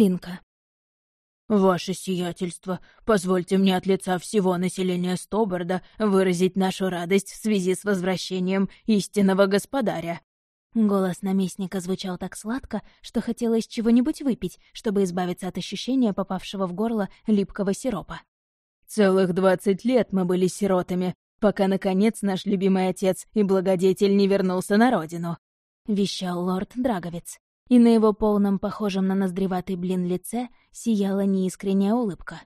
Илинка. «Ваше сиятельство, позвольте мне от лица всего населения Стоборда выразить нашу радость в связи с возвращением истинного господаря». Голос наместника звучал так сладко, что хотелось чего-нибудь выпить, чтобы избавиться от ощущения попавшего в горло липкого сиропа. «Целых двадцать лет мы были сиротами, пока, наконец, наш любимый отец и благодетель не вернулся на родину», — вещал лорд Драговец и на его полном, похожем на ноздреватый блин лице, сияла неискренняя улыбка.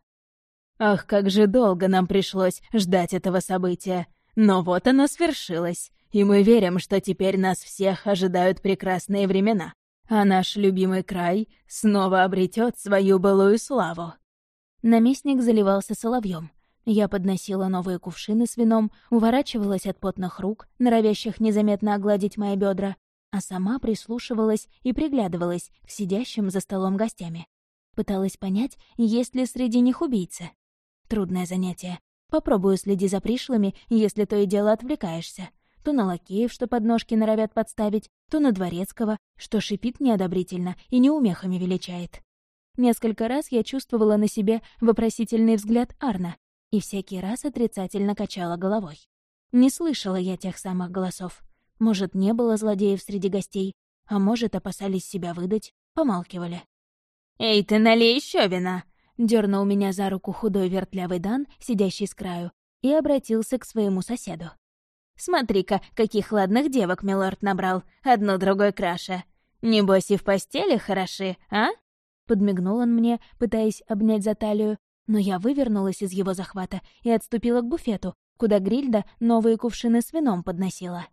«Ах, как же долго нам пришлось ждать этого события! Но вот оно свершилось, и мы верим, что теперь нас всех ожидают прекрасные времена, а наш любимый край снова обретет свою былую славу». Наместник заливался соловьем. Я подносила новые кувшины с вином, уворачивалась от потных рук, норовящих незаметно огладить мои бедра, а сама прислушивалась и приглядывалась к сидящим за столом гостями. Пыталась понять, есть ли среди них убийцы. Трудное занятие. Попробую следи за пришлыми, если то и дело отвлекаешься. То на лакеев, что подножки норовят подставить, то на дворецкого, что шипит неодобрительно и неумехами величает. Несколько раз я чувствовала на себе вопросительный взгляд Арна и всякий раз отрицательно качала головой. Не слышала я тех самых голосов. Может, не было злодеев среди гостей, а может, опасались себя выдать, помалкивали. «Эй, ты налей еще вина!» — дернул меня за руку худой вертлявый Дан, сидящий с краю, и обратился к своему соседу. «Смотри-ка, каких ладных девок милорд набрал, одну другой краше. Небось и в постели хороши, а?» Подмигнул он мне, пытаясь обнять за талию, но я вывернулась из его захвата и отступила к буфету, куда Грильда новые кувшины с вином подносила.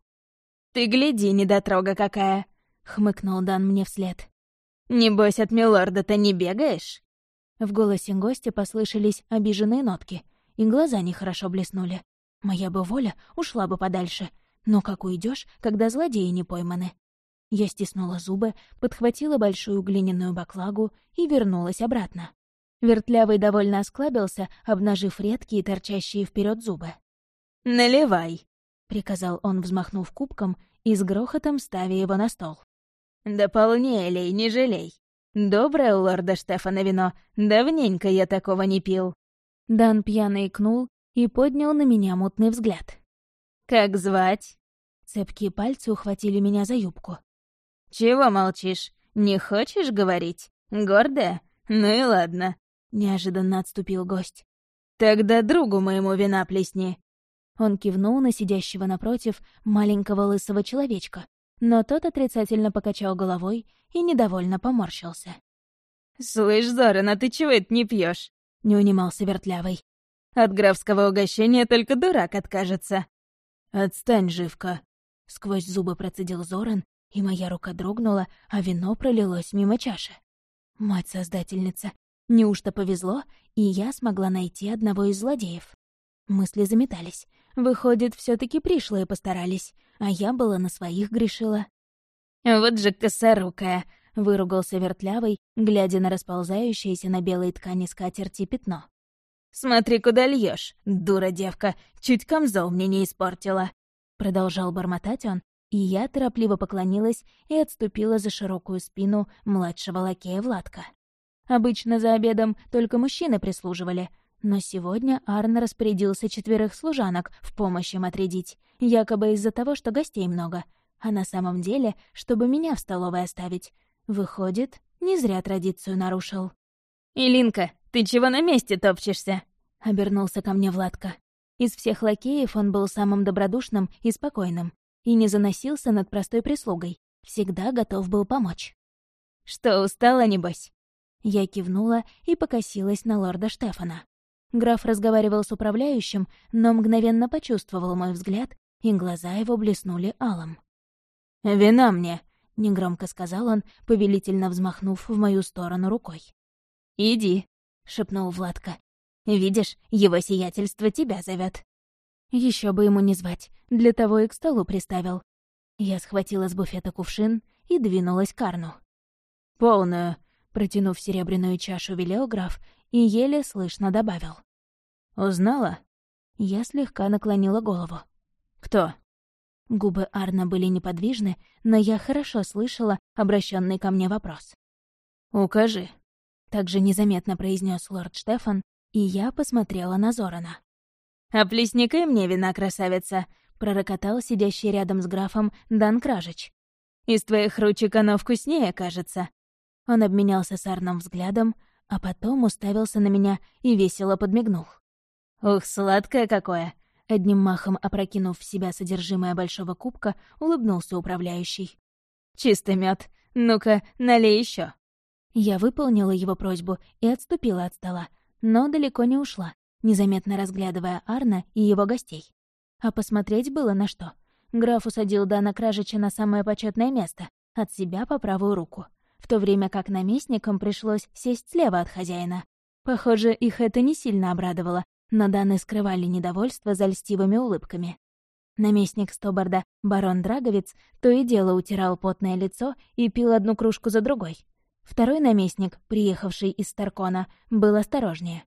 «Ты гляди, недотрога какая!» — хмыкнул Дан мне вслед. «Небось, от милорда-то не бегаешь?» В голосе гостя послышались обиженные нотки, и глаза нехорошо блеснули. Моя бы воля ушла бы подальше, но как уйдешь, когда злодеи не пойманы? Я стиснула зубы, подхватила большую глиняную баклагу и вернулась обратно. Вертлявый довольно осклабился, обнажив редкие торчащие вперед зубы. «Наливай!» Приказал он, взмахнув кубком и с грохотом ставя его на стол. «Да полнее лей, не жалей. Доброе у лорда Штефана вино, давненько я такого не пил». Дан пьяно икнул и поднял на меня мутный взгляд. «Как звать?» Цепкие пальцы ухватили меня за юбку. «Чего молчишь? Не хочешь говорить? Гордая? Ну и ладно», — неожиданно отступил гость. «Тогда другу моему вина плесни. Он кивнул на сидящего напротив маленького лысого человечка, но тот отрицательно покачал головой и недовольно поморщился. «Слышь, Зорина, ты чего это не пьешь? не унимался Вертлявый. «От графского угощения только дурак откажется». «Отстань, живка!» — сквозь зубы процедил Зоран, и моя рука дрогнула, а вино пролилось мимо чаши. Мать-создательница, неужто повезло, и я смогла найти одного из злодеев? Мысли заметались. Выходит, все таки пришлые постарались, а я была на своих грешила. «Вот же косорукая!» — выругался вертлявый, глядя на расползающееся на белой ткани скатерти пятно. «Смотри, куда льешь, дура девка, чуть камзол мне не испортила!» Продолжал бормотать он, и я торопливо поклонилась и отступила за широкую спину младшего лакея Владка. Обычно за обедом только мужчины прислуживали, но сегодня Арн распорядился четверых служанок в помощь им отрядить, якобы из-за того, что гостей много, а на самом деле, чтобы меня в столовой оставить. Выходит, не зря традицию нарушил. «Илинка, ты чего на месте топчешься?» — обернулся ко мне Владка. Из всех лакеев он был самым добродушным и спокойным, и не заносился над простой прислугой, всегда готов был помочь. «Что, устала, небось?» Я кивнула и покосилась на лорда Штефана. Граф разговаривал с управляющим, но мгновенно почувствовал мой взгляд, и глаза его блеснули алым. «Вина мне!» — негромко сказал он, повелительно взмахнув в мою сторону рукой. «Иди», — шепнул Владка. «Видишь, его сиятельство тебя зовет. Еще бы ему не звать, для того и к столу приставил. Я схватила с буфета кувшин и двинулась к Арну. «Полную», — протянув серебряную чашу, велел граф и еле слышно добавил. «Узнала?» Я слегка наклонила голову. «Кто?» Губы Арна были неподвижны, но я хорошо слышала обращенный ко мне вопрос. «Укажи». также незаметно произнес лорд Штефан, и я посмотрела на Зорана. «Оплесникай мне вина, красавица!» — пророкотал сидящий рядом с графом Дан Кражич. «Из твоих ручек оно вкуснее, кажется». Он обменялся с Арном взглядом, а потом уставился на меня и весело подмигнул. «Ух, сладкое какое!» Одним махом опрокинув в себя содержимое большого кубка, улыбнулся управляющий. «Чистый мед. Ну-ка, налей еще. Я выполнила его просьбу и отступила от стола, но далеко не ушла, незаметно разглядывая Арна и его гостей. А посмотреть было на что. Граф усадил Дана Кражича на самое почетное место, от себя по правую руку, в то время как наместникам пришлось сесть слева от хозяина. Похоже, их это не сильно обрадовало, но Даны скрывали недовольство за льстивыми улыбками. Наместник Стобарда, барон Драговец, то и дело утирал потное лицо и пил одну кружку за другой. Второй наместник, приехавший из Старкона, был осторожнее.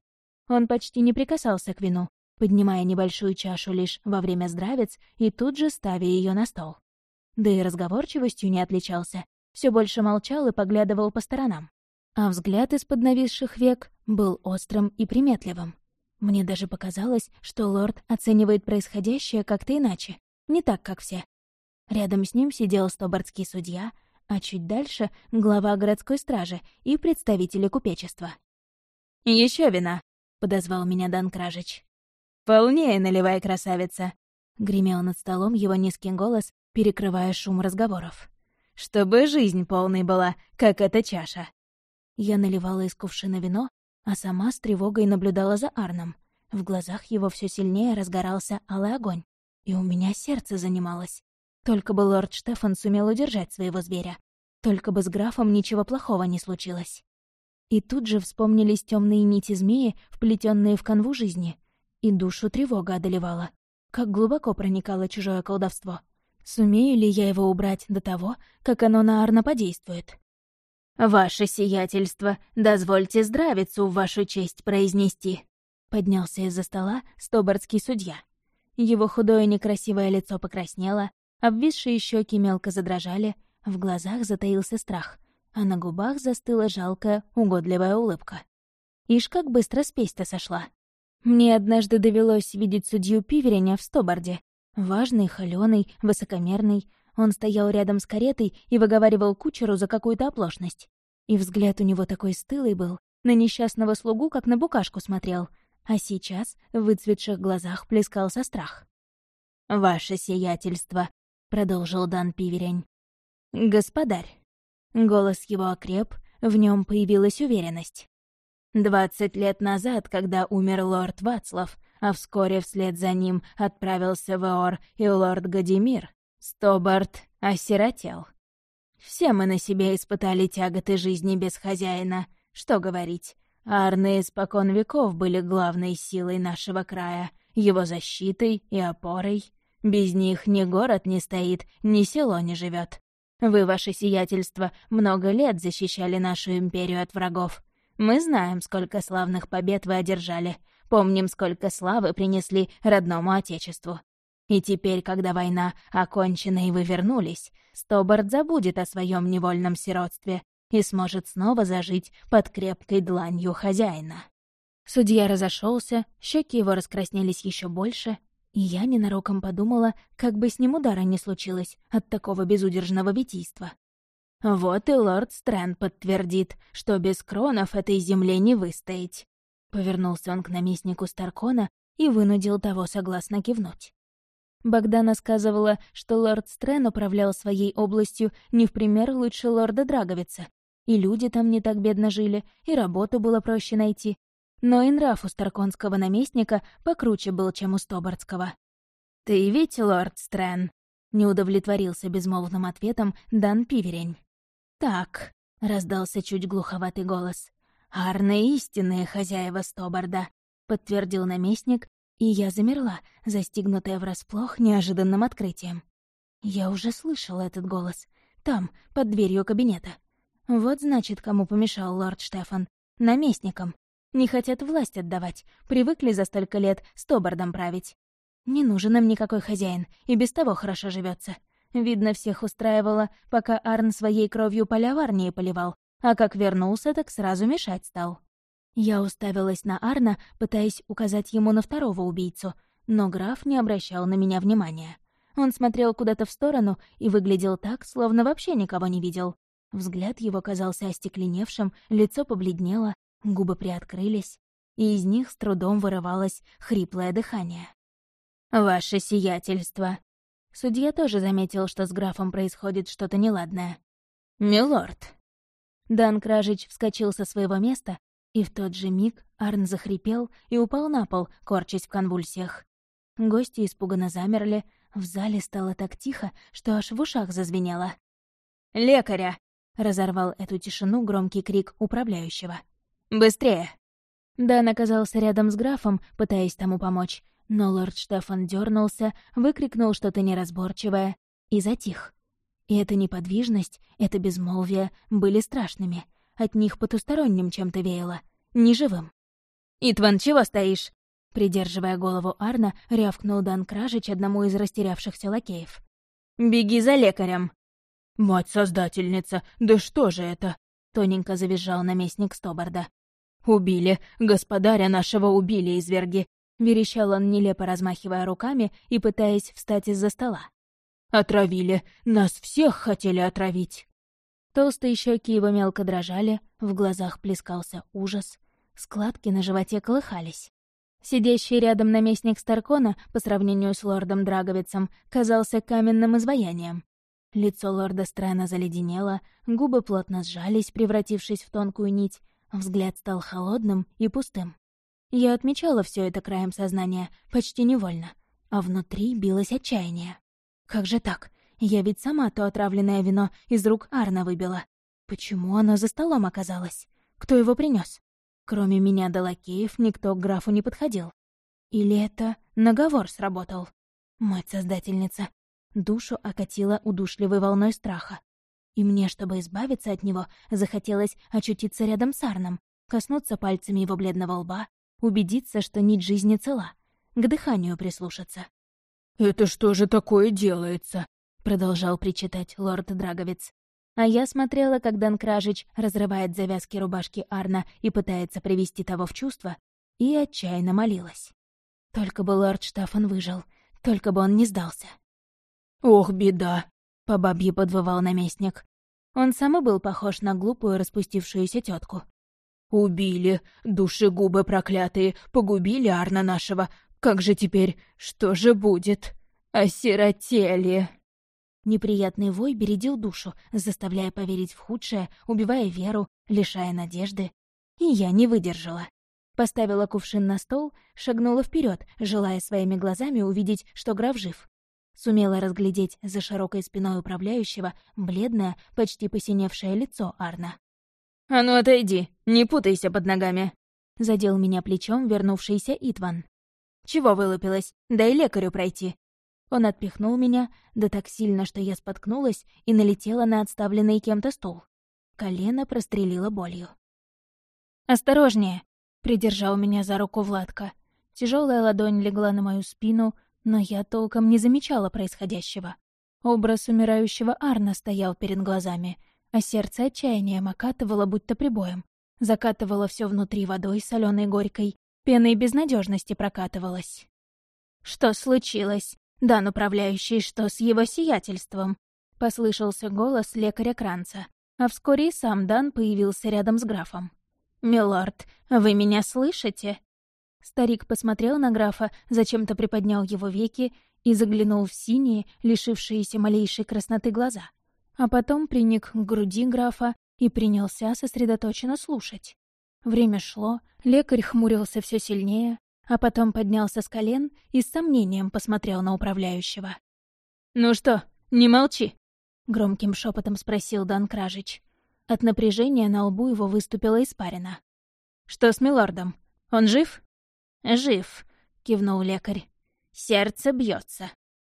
Он почти не прикасался к вину, поднимая небольшую чашу лишь во время здравец и тут же ставя ее на стол. Да и разговорчивостью не отличался, все больше молчал и поглядывал по сторонам. А взгляд из-под нависших век был острым и приметливым. Мне даже показалось, что лорд оценивает происходящее как-то иначе, не так, как все. Рядом с ним сидел стобардский судья, а чуть дальше — глава городской стражи и представители купечества. Еще вина», — подозвал меня Дан Кражич. «Полнее наливай, красавица», — гремел над столом его низкий голос, перекрывая шум разговоров. «Чтобы жизнь полной была, как эта чаша». Я наливала из кувшина вино, а сама с тревогой наблюдала за Арном. В глазах его все сильнее разгорался алый огонь, и у меня сердце занималось. Только бы лорд Штефан сумел удержать своего зверя. Только бы с графом ничего плохого не случилось. И тут же вспомнились темные нити змеи, вплетенные в канву жизни. И душу тревога одолевала. Как глубоко проникало чужое колдовство. Сумею ли я его убрать до того, как оно на Арна подействует? «Ваше сиятельство, дозвольте здравицу в вашу честь произнести», — поднялся из-за стола стобардский судья. Его худое некрасивое лицо покраснело, обвисшие щеки мелко задрожали, в глазах затаился страх, а на губах застыла жалкая, угодливая улыбка. Ишь, как быстро спесь-то сошла. Мне однажды довелось видеть судью Пивереня в Стобарде. Важный, холёный, высокомерный, он стоял рядом с каретой и выговаривал кучеру за какую-то оплошность. И взгляд у него такой стылый был, на несчастного слугу, как на букашку смотрел, а сейчас в выцветших глазах плескался страх. «Ваше сиятельство», — продолжил Дан Пиверень. «Господарь». Голос его окреп, в нем появилась уверенность. Двадцать лет назад, когда умер лорд Вацлав, а вскоре вслед за ним отправился в и лорд Гадимир, Стобарт осиротел. Все мы на себе испытали тяготы жизни без хозяина. Что говорить, Арны испокон веков были главной силой нашего края, его защитой и опорой. Без них ни город не стоит, ни село не живет. Вы, ваше сиятельство, много лет защищали нашу империю от врагов. Мы знаем, сколько славных побед вы одержали, помним, сколько славы принесли родному отечеству. И теперь, когда война окончена и вы вернулись, Стобард забудет о своем невольном сиротстве и сможет снова зажить под крепкой дланью хозяина. Судья разошелся, щеки его раскраснелись еще больше, и я ненароком подумала, как бы с ним удара не случилось от такого безудержного витийства. Вот и лорд Стрэн подтвердит, что без кронов этой земле не выстоять. Повернулся он к наместнику Старкона и вынудил того согласно кивнуть. Богдана сказывала, что лорд Стрэн управлял своей областью не в пример лучше лорда Драговица. И люди там не так бедно жили, и работу было проще найти. Но и нрав у старконского наместника покруче был, чем у Стобардского. «Ты ведь лорд Стрэн?» — не удовлетворился безмолвным ответом Дан Пиверень. «Так», — раздался чуть глуховатый голос, — «арны истинные хозяева Стобарда», — подтвердил наместник и я замерла, застигнутая врасплох неожиданным открытием. Я уже слышала этот голос. Там, под дверью кабинета. Вот значит, кому помешал лорд Штефан. Наместникам. Не хотят власть отдавать, привыкли за столько лет с Тобардом править. Не нужен им никакой хозяин, и без того хорошо живется. Видно, всех устраивало, пока Арн своей кровью поля в Арнии поливал, а как вернулся, так сразу мешать стал. Я уставилась на Арна, пытаясь указать ему на второго убийцу, но граф не обращал на меня внимания. Он смотрел куда-то в сторону и выглядел так, словно вообще никого не видел. Взгляд его казался остекленевшим, лицо побледнело, губы приоткрылись, и из них с трудом вырывалось хриплое дыхание. «Ваше сиятельство!» Судья тоже заметил, что с графом происходит что-то неладное. «Милорд!» Дан Кражич вскочил со своего места, и в тот же миг Арн захрипел и упал на пол, корчась в конвульсиях. Гости испуганно замерли, в зале стало так тихо, что аж в ушах зазвенело. «Лекаря!» — разорвал эту тишину громкий крик управляющего. «Быстрее!» Дан оказался рядом с графом, пытаясь тому помочь, но лорд Штефан дернулся, выкрикнул что-то неразборчивое и затих. И эта неподвижность, это безмолвие были страшными. От них потусторонним чем-то веяло, неживым. «Итван, чего стоишь?» Придерживая голову Арна, рявкнул Дан Кражич одному из растерявшихся лакеев. «Беги за лекарем!» «Мать-создательница, да что же это?» — тоненько завизжал наместник Стобарда. «Убили! Господаря нашего убили, изверги!» — верещал он, нелепо размахивая руками и пытаясь встать из-за стола. «Отравили! Нас всех хотели отравить!» Толстые щеки его мелко дрожали, в глазах плескался ужас, складки на животе колыхались. Сидящий рядом наместник Старкона, по сравнению с лордом Драговицем, казался каменным изваянием. Лицо лорда странно заледенело, губы плотно сжались, превратившись в тонкую нить, взгляд стал холодным и пустым. Я отмечала все это краем сознания, почти невольно, а внутри билось отчаяние. Как же так? Я ведь сама то отравленное вино из рук Арна выбила. Почему оно за столом оказалось? Кто его принес? Кроме меня до лакеев никто к графу не подходил. Или это наговор сработал? Мать-создательница. Душу окатила удушливой волной страха. И мне, чтобы избавиться от него, захотелось очутиться рядом с Арном, коснуться пальцами его бледного лба, убедиться, что нить жизни цела, к дыханию прислушаться. «Это что же такое делается?» — продолжал причитать лорд Драговец. А я смотрела, как Дан Кражич разрывает завязки рубашки Арна и пытается привести того в чувство, и отчаянно молилась. Только бы лорд Штафан выжил, только бы он не сдался. «Ох, беда!» — по бабье подвывал наместник. Он сам и был похож на глупую распустившуюся тетку. «Убили, душегубы проклятые, погубили Арна нашего. Как же теперь, что же будет? Осиротели!» Неприятный вой бередил душу, заставляя поверить в худшее, убивая веру, лишая надежды. И я не выдержала. Поставила кувшин на стол, шагнула вперед, желая своими глазами увидеть, что граф жив. Сумела разглядеть за широкой спиной управляющего бледное, почти посиневшее лицо Арна. «А ну отойди, не путайся под ногами!» Задел меня плечом вернувшийся Итван. «Чего вылупилась? Дай лекарю пройти!» Он отпихнул меня, да так сильно, что я споткнулась и налетела на отставленный кем-то стул. Колено прострелило болью. «Осторожнее!» — придержал меня за руку Владка. Тяжелая ладонь легла на мою спину, но я толком не замечала происходящего. Образ умирающего Арна стоял перед глазами, а сердце отчаянием окатывало будто прибоем. Закатывало все внутри водой соленой горькой, пеной безнадежности прокатывалось. «Что случилось?» «Дан, управляющий, что с его сиятельством?» — послышался голос лекаря Кранца, а вскоре и сам Дан появился рядом с графом. «Милорд, вы меня слышите?» Старик посмотрел на графа, зачем-то приподнял его веки и заглянул в синие, лишившиеся малейшей красноты глаза. А потом приник к груди графа и принялся сосредоточенно слушать. Время шло, лекарь хмурился все сильнее, а потом поднялся с колен и с сомнением посмотрел на управляющего. «Ну что, не молчи?» — громким шепотом спросил Дан Кражич. От напряжения на лбу его выступила испарина. «Что с милордом? Он жив?» «Жив», — кивнул лекарь. «Сердце бьется.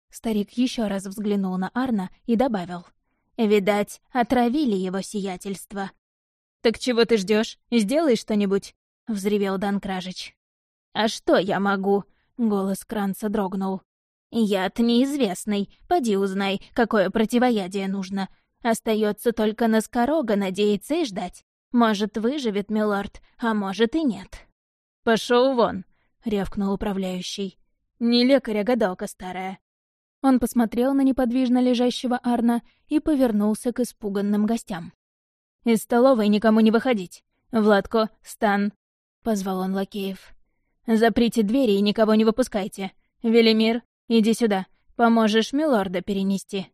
Старик еще раз взглянул на Арна и добавил. «Видать, отравили его сиятельство». «Так чего ты ждешь? Сделай что-нибудь?» — взревел Дан Кражич. «А что я могу?» — голос Кранца дрогнул. «Яд неизвестный. Поди узнай, какое противоядие нужно. Остается только на Скорога надеяться и ждать. Может, выживет, милорд, а может и нет». «Пошел вон!» — рявкнул управляющий. «Не лекарь, а гадалка старая». Он посмотрел на неподвижно лежащего Арна и повернулся к испуганным гостям. «Из столовой никому не выходить. Владко, Стан!» — позвал он лакеев. «Заприте двери и никого не выпускайте. Велимир, иди сюда. Поможешь милорда перенести».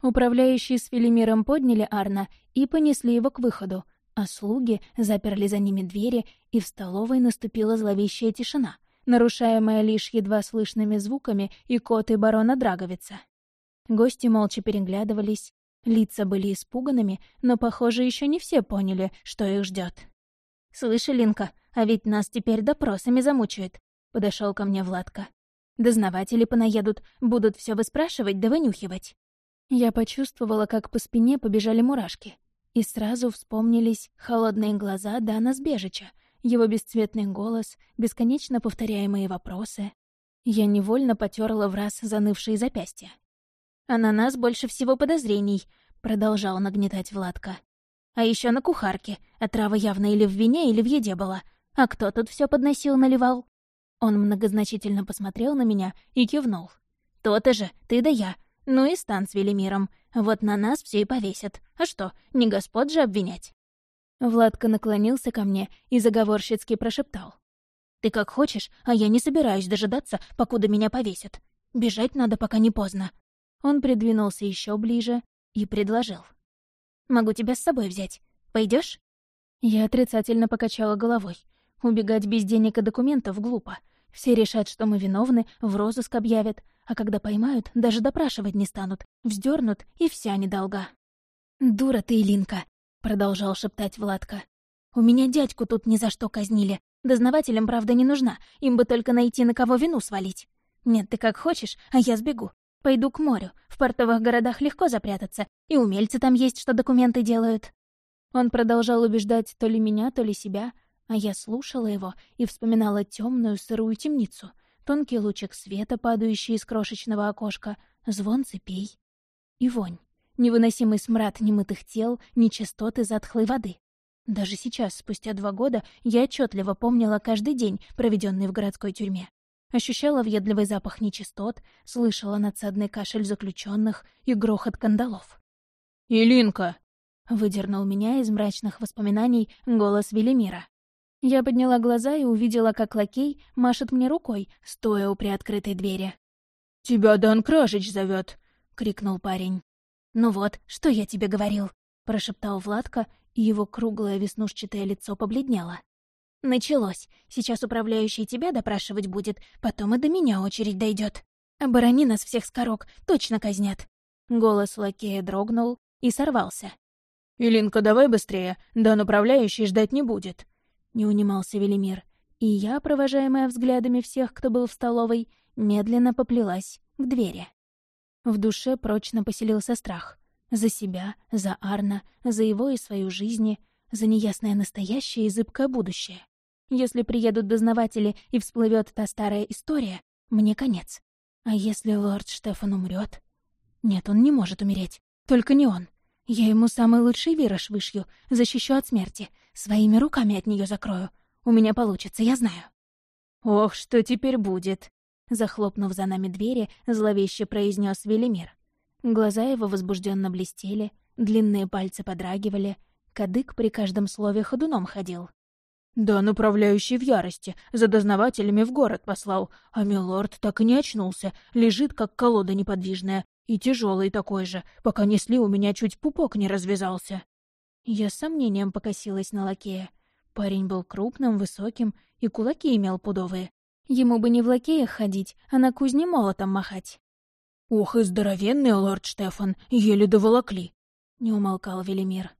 Управляющие с Велимиром подняли Арна и понесли его к выходу, а слуги заперли за ними двери, и в столовой наступила зловещая тишина, нарушаемая лишь едва слышными звуками и коты барона Драговица. Гости молча переглядывались, лица были испуганными, но, похоже, еще не все поняли, что их ждет. «Слышь, Линка, а ведь нас теперь допросами замучают», — подошел ко мне Владка. «Дознаватели понаедут, будут все выспрашивать да вынюхивать». Я почувствовала, как по спине побежали мурашки. И сразу вспомнились холодные глаза Дана Сбежича, его бесцветный голос, бесконечно повторяемые вопросы. Я невольно потерла в раз занывшие запястья. «А на нас больше всего подозрений», — продолжал нагнетать Владка. «А еще на кухарке. Отрава явно или в вине, или в еде была. А кто тут все подносил, наливал?» Он многозначительно посмотрел на меня и кивнул. «То-то же, ты да я. Ну и стан с Велимиром. Вот на нас все и повесят. А что, не господ же обвинять?» Владка наклонился ко мне и заговорщицки прошептал. «Ты как хочешь, а я не собираюсь дожидаться, покуда меня повесят. Бежать надо, пока не поздно». Он придвинулся еще ближе и предложил. «Могу тебя с собой взять. Пойдешь? Я отрицательно покачала головой. Убегать без денег и документов глупо. Все решат, что мы виновны, в розыск объявят, а когда поймают, даже допрашивать не станут, вздернут, и вся недолга. «Дура ты, Илинка!» продолжал шептать Владка. «У меня дядьку тут ни за что казнили. Дознавателям, правда, не нужна. Им бы только найти, на кого вину свалить. Нет, ты как хочешь, а я сбегу. Пойду к морю. В портовых городах легко запрятаться. И умельцы там есть, что документы делают». Он продолжал убеждать то ли меня, то ли себя, а я слушала его и вспоминала темную сырую темницу, тонкий лучик света, падающий из крошечного окошка, звон цепей и вонь невыносимый смрад немытых тел, нечистоты затхлой воды. Даже сейчас, спустя два года, я отчетливо помнила каждый день, проведенный в городской тюрьме. Ощущала въедливый запах нечистот, слышала надсадный кашель заключенных и грохот кандалов. «Илинка!» — выдернул меня из мрачных воспоминаний голос Велимира. Я подняла глаза и увидела, как лакей машет мне рукой, стоя у приоткрытой двери. «Тебя Дан Кражич зовет, крикнул парень. «Ну вот, что я тебе говорил?» — прошептал Владка, и его круглое веснушчатое лицо побледнело. «Началось. Сейчас управляющий тебя допрашивать будет, потом и до меня очередь дойдет. Оборони нас всех скорок, точно казнят». Голос лакея дрогнул и сорвался. «Илинка, давай быстрее, Дан управляющий ждать не будет», — не унимался Велимир. И я, провожаемая взглядами всех, кто был в столовой, медленно поплелась к двери. В душе прочно поселился страх. За себя, за Арна, за его и свою жизнь, за неясное настоящее и зыбкое будущее. Если приедут дознаватели и всплывет та старая история, мне конец. А если лорд Штефан умрет? Нет, он не может умереть. Только не он. Я ему самый лучший вираж вышью, защищу от смерти. Своими руками от нее закрою. У меня получится, я знаю. «Ох, что теперь будет!» Захлопнув за нами двери, зловеще произнес Велимир. Глаза его возбужденно блестели, длинные пальцы подрагивали, кадык при каждом слове ходуном ходил. «Да, направляющий в ярости, за дознавателями в город послал, а милорд так и не очнулся, лежит, как колода неподвижная, и тяжелый такой же, пока несли у меня чуть пупок не развязался». Я с сомнением покосилась на лакея. Парень был крупным, высоким, и кулаки имел пудовые. Ему бы не в лакеях ходить, а на кузне молотом махать. «Ох, и здоровенный лорд Штефан, еле доволокли!» — не умолкал Велимир.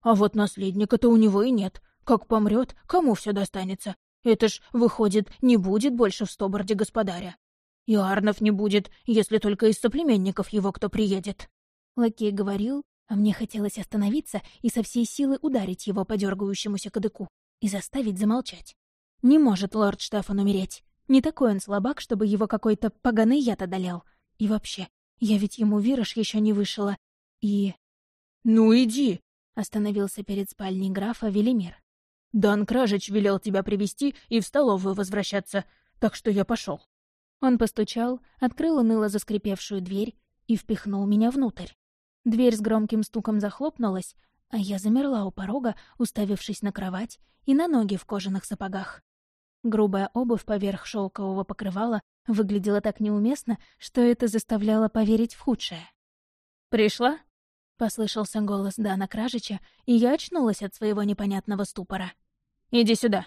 «А вот наследника-то у него и нет. Как помрет, кому все достанется? Это ж, выходит, не будет больше в Стоборде господаря. И Арнов не будет, если только из соплеменников его кто приедет». Лакей говорил, а мне хотелось остановиться и со всей силы ударить его по дергающемуся кадыку и заставить замолчать. Не может лорд Штефан умереть. Не такой он слабак, чтобы его какой-то поганый яд одолел. И вообще, я ведь ему вираж еще не вышила. И... «Ну иди!» — остановился перед спальней графа Велимир. «Дан Кражич велел тебя привести и в столовую возвращаться, так что я пошел. Он постучал, открыл уныло заскрипевшую дверь и впихнул меня внутрь. Дверь с громким стуком захлопнулась, а я замерла у порога, уставившись на кровать и на ноги в кожаных сапогах. Грубая обувь поверх шелкового покрывала выглядела так неуместно, что это заставляло поверить в худшее. «Пришла?» — послышался голос Дана Кражича, и я очнулась от своего непонятного ступора. «Иди сюда».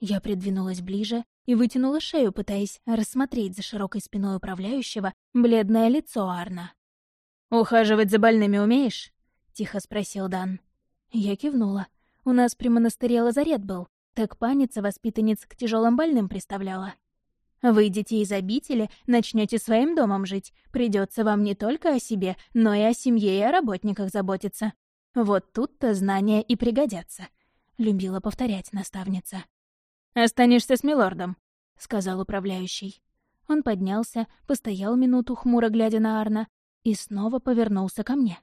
Я придвинулась ближе и вытянула шею, пытаясь рассмотреть за широкой спиной управляющего бледное лицо Арна. «Ухаживать за больными умеешь?» — тихо спросил Дан. Я кивнула. У нас при монастыре лазарет был, так паница воспитанниц к тяжелым больным представляла. Выйдете из обители, начнете своим домом жить. Придется вам не только о себе, но и о семье и о работниках заботиться. Вот тут-то знания и пригодятся», — любила повторять наставница. «Останешься с милордом», — сказал управляющий. Он поднялся, постоял минуту, хмуро глядя на Арна, и снова повернулся ко мне.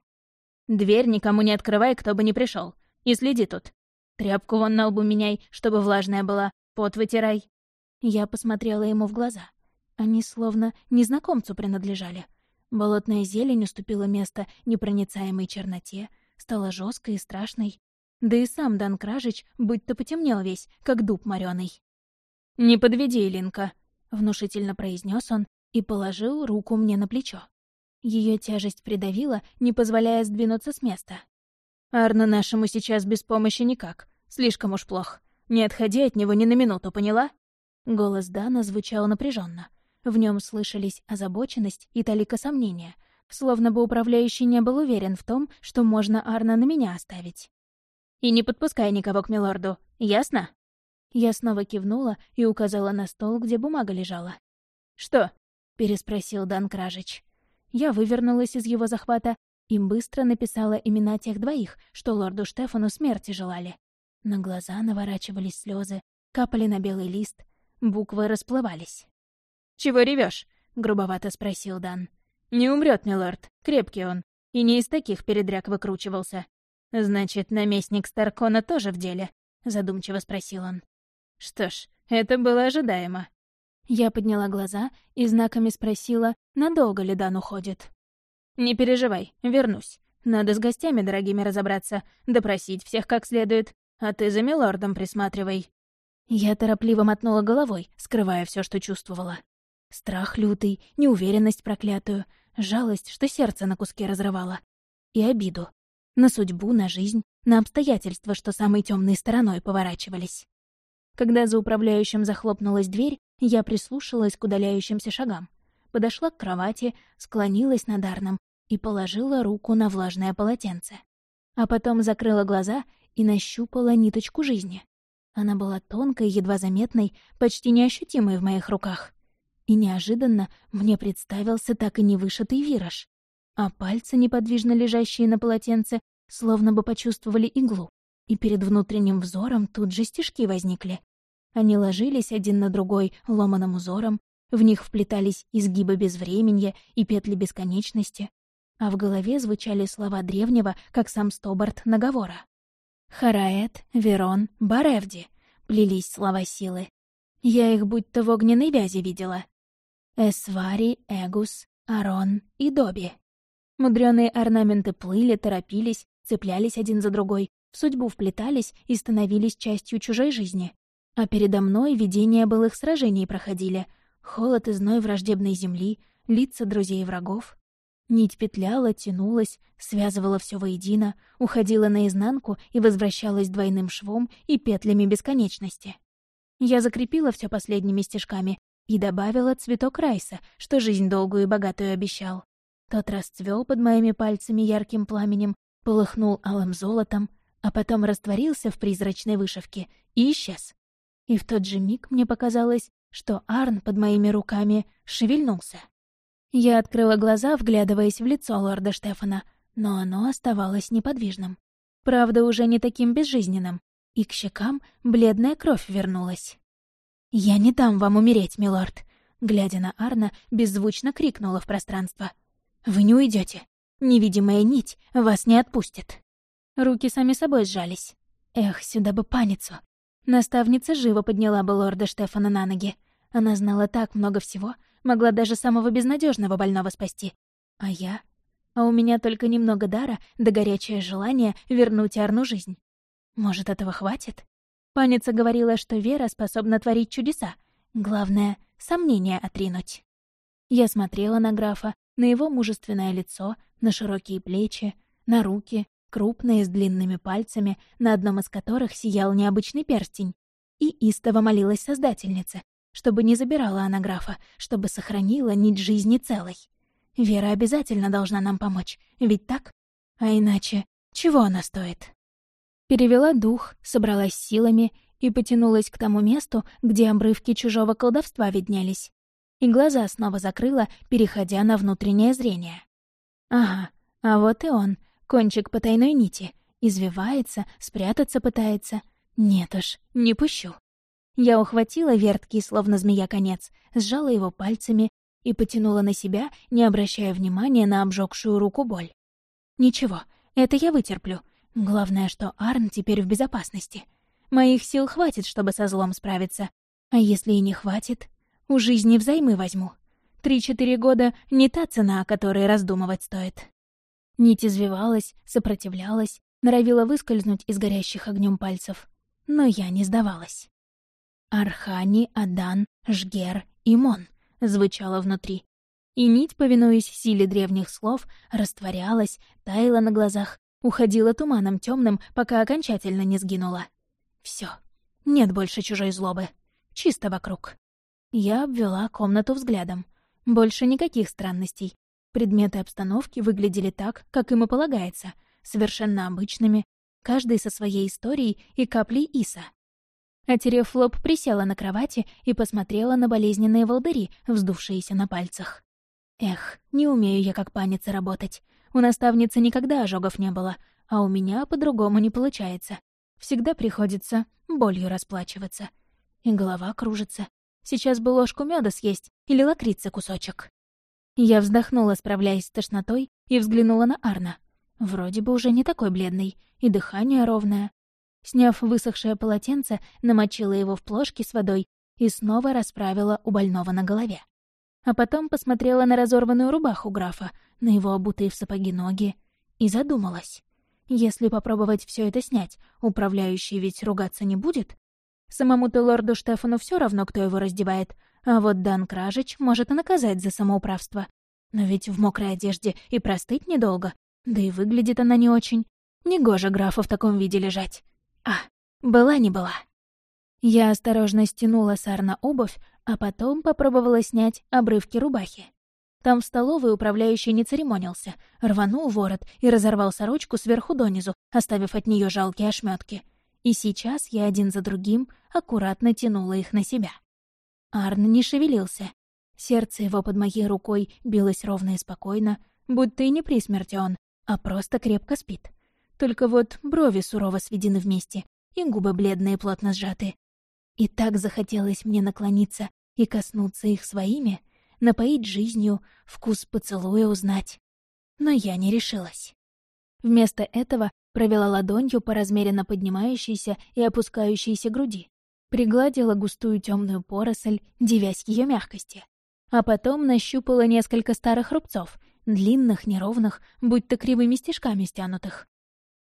«Дверь никому не открывай, кто бы ни пришел, и следи тут. Тряпку вон на лбу меняй, чтобы влажная была, пот вытирай». Я посмотрела ему в глаза. Они словно незнакомцу принадлежали. Болотная зелень уступила место непроницаемой черноте, стала жесткой и страшной, да и сам Дан Кражич будто потемнел весь, как дуб морёный. «Не подведи, Линка», — внушительно произнес он и положил руку мне на плечо. Ее тяжесть придавила, не позволяя сдвинуться с места. «Арна нашему сейчас без помощи никак. Слишком уж плох. Не отходи от него ни на минуту, поняла?» Голос Дана звучал напряженно. В нем слышались озабоченность и талика сомнения, словно бы управляющий не был уверен в том, что можно Арна на меня оставить. И не подпускай никого к милорду, ясно?» Я снова кивнула и указала на стол, где бумага лежала. «Что?» — переспросил Дан Кражич. Я вывернулась из его захвата и быстро написала имена тех двоих, что лорду Штефану смерти желали. На глаза наворачивались слезы, капали на белый лист, буквы расплывались. «Чего ревешь? грубовато спросил Дан. «Не умрет, милорд, крепкий он, и не из таких передряг выкручивался. «Значит, наместник Старкона тоже в деле?» — задумчиво спросил он. «Что ж, это было ожидаемо». Я подняла глаза и знаками спросила, надолго ли Дан уходит. «Не переживай, вернусь. Надо с гостями дорогими разобраться, допросить всех как следует, а ты за милордом присматривай». Я торопливо мотнула головой, скрывая все, что чувствовала. Страх лютый, неуверенность проклятую, жалость, что сердце на куски разрывало, и обиду, на судьбу, на жизнь, на обстоятельства, что самой темной стороной поворачивались. Когда за управляющим захлопнулась дверь, я прислушалась к удаляющимся шагам. Подошла к кровати, склонилась над Арном и положила руку на влажное полотенце. А потом закрыла глаза и нащупала ниточку жизни. Она была тонкой, едва заметной, почти неощутимой в моих руках. И неожиданно мне представился так и не вышитый вираж а пальцы, неподвижно лежащие на полотенце, словно бы почувствовали иглу, и перед внутренним взором тут же стежки возникли. Они ложились один на другой ломаным узором, в них вплетались изгибы безвременья и петли бесконечности, а в голове звучали слова древнего, как сам Стобарт наговора. «Хараэт, Верон, Баревди» — плелись слова силы. Я их будто в огненной вязи видела. Эсвари, Эгус, Арон и Доби. Мудреные орнаменты плыли, торопились, цеплялись один за другой, в судьбу вплетались и становились частью чужой жизни. А передо мной видения былых сражений проходили. Холод и зной враждебной земли, лица друзей и врагов. Нить петляла, тянулась, связывала все воедино, уходила наизнанку и возвращалась двойным швом и петлями бесконечности. Я закрепила все последними стежками и добавила цветок райса, что жизнь долгую и богатую обещал. Тот расцвел под моими пальцами ярким пламенем, полыхнул алым золотом, а потом растворился в призрачной вышивке и исчез. И в тот же миг мне показалось, что Арн под моими руками шевельнулся. Я открыла глаза, вглядываясь в лицо лорда Штефана, но оно оставалось неподвижным. Правда, уже не таким безжизненным, и к щекам бледная кровь вернулась. «Я не дам вам умереть, милорд!» Глядя на Арна, беззвучно крикнула в пространство. «Вы не уйдете. Невидимая нить вас не отпустит. Руки сами собой сжались. Эх, сюда бы паницу. Наставница живо подняла бы лорда Штефана на ноги. Она знала так много всего, могла даже самого безнадежного больного спасти. А я? А у меня только немного дара да горячее желание вернуть Арну жизнь. Может, этого хватит? Паница говорила, что вера способна творить чудеса. Главное — сомнения отринуть. Я смотрела на графа, на его мужественное лицо, на широкие плечи, на руки, крупные с длинными пальцами, на одном из которых сиял необычный перстень, и истово молилась Создательнице, чтобы не забирала она графа, чтобы сохранила нить жизни целой. Вера обязательно должна нам помочь, ведь так? А иначе, чего она стоит? Перевела дух, собралась силами и потянулась к тому месту, где обрывки чужого колдовства виднелись. И глаза снова закрыла, переходя на внутреннее зрение. Ага, а вот и он, кончик потайной нити. Извивается, спрятаться пытается. Нет уж, не пущу. Я ухватила верткий, словно змея, конец, сжала его пальцами и потянула на себя, не обращая внимания на обжегшую руку боль. Ничего, это я вытерплю. Главное, что Арн теперь в безопасности. Моих сил хватит, чтобы со злом справиться. А если и не хватит, у жизни взаймы возьму. Три-четыре года — не та цена, о которой раздумывать стоит. Нить извивалась, сопротивлялась, норовила выскользнуть из горящих огнем пальцев. Но я не сдавалась. «Архани, Адан, Жгер и Мон», — звучало внутри. И нить, повинуясь силе древних слов, растворялась, таяла на глазах, уходила туманом темным, пока окончательно не сгинула. Все, нет больше чужой злобы. Чисто вокруг. Я обвела комнату взглядом. Больше никаких странностей. Предметы обстановки выглядели так, как им и полагается, совершенно обычными, каждый со своей историей и каплей иса. Отерев лоб, присела на кровати и посмотрела на болезненные волдыри, вздувшиеся на пальцах. Эх, не умею я как паница работать. У наставницы никогда ожогов не было, а у меня по-другому не получается. Всегда приходится болью расплачиваться. И голова кружится. Сейчас бы ложку меда съесть или лакрица кусочек. Я вздохнула, справляясь с тошнотой, и взглянула на Арна. Вроде бы уже не такой бледный, и дыхание ровное. Сняв высохшее полотенце, намочила его в плошке с водой и снова расправила у больного на голове. А потом посмотрела на разорванную рубаху графа, на его обутые в сапоги ноги, и задумалась. Если попробовать все это снять, управляющий ведь ругаться не будет? Самому-то лорду Штефану все равно, кто его раздевает, а вот Дан Кражич может и наказать за самоуправство. Но ведь в мокрой одежде и простыть недолго, да и выглядит она не очень. Негоже графу в таком виде лежать. А, была не была. Я осторожно стянула с Арна обувь, а потом попробовала снять обрывки рубахи. Там в столовой управляющий не церемонился, рванул ворот и разорвал сорочку сверху донизу, оставив от нее жалкие ошметки. И сейчас я один за другим аккуратно тянула их на себя. Арн не шевелился. Сердце его под моей рукой билось ровно и спокойно, будто и не при смерти он, а просто крепко спит. Только вот брови сурово сведены вместе, и губы бледные плотно сжаты. И так захотелось мне наклониться и коснуться их своими, напоить жизнью, вкус поцелуя узнать. Но я не решилась. Вместо этого провела ладонью по размеренно поднимающейся и опускающейся груди, пригладила густую темную поросль, девясь ее мягкости. А потом нащупала несколько старых рубцов, длинных, неровных, будто кривыми стежками стянутых.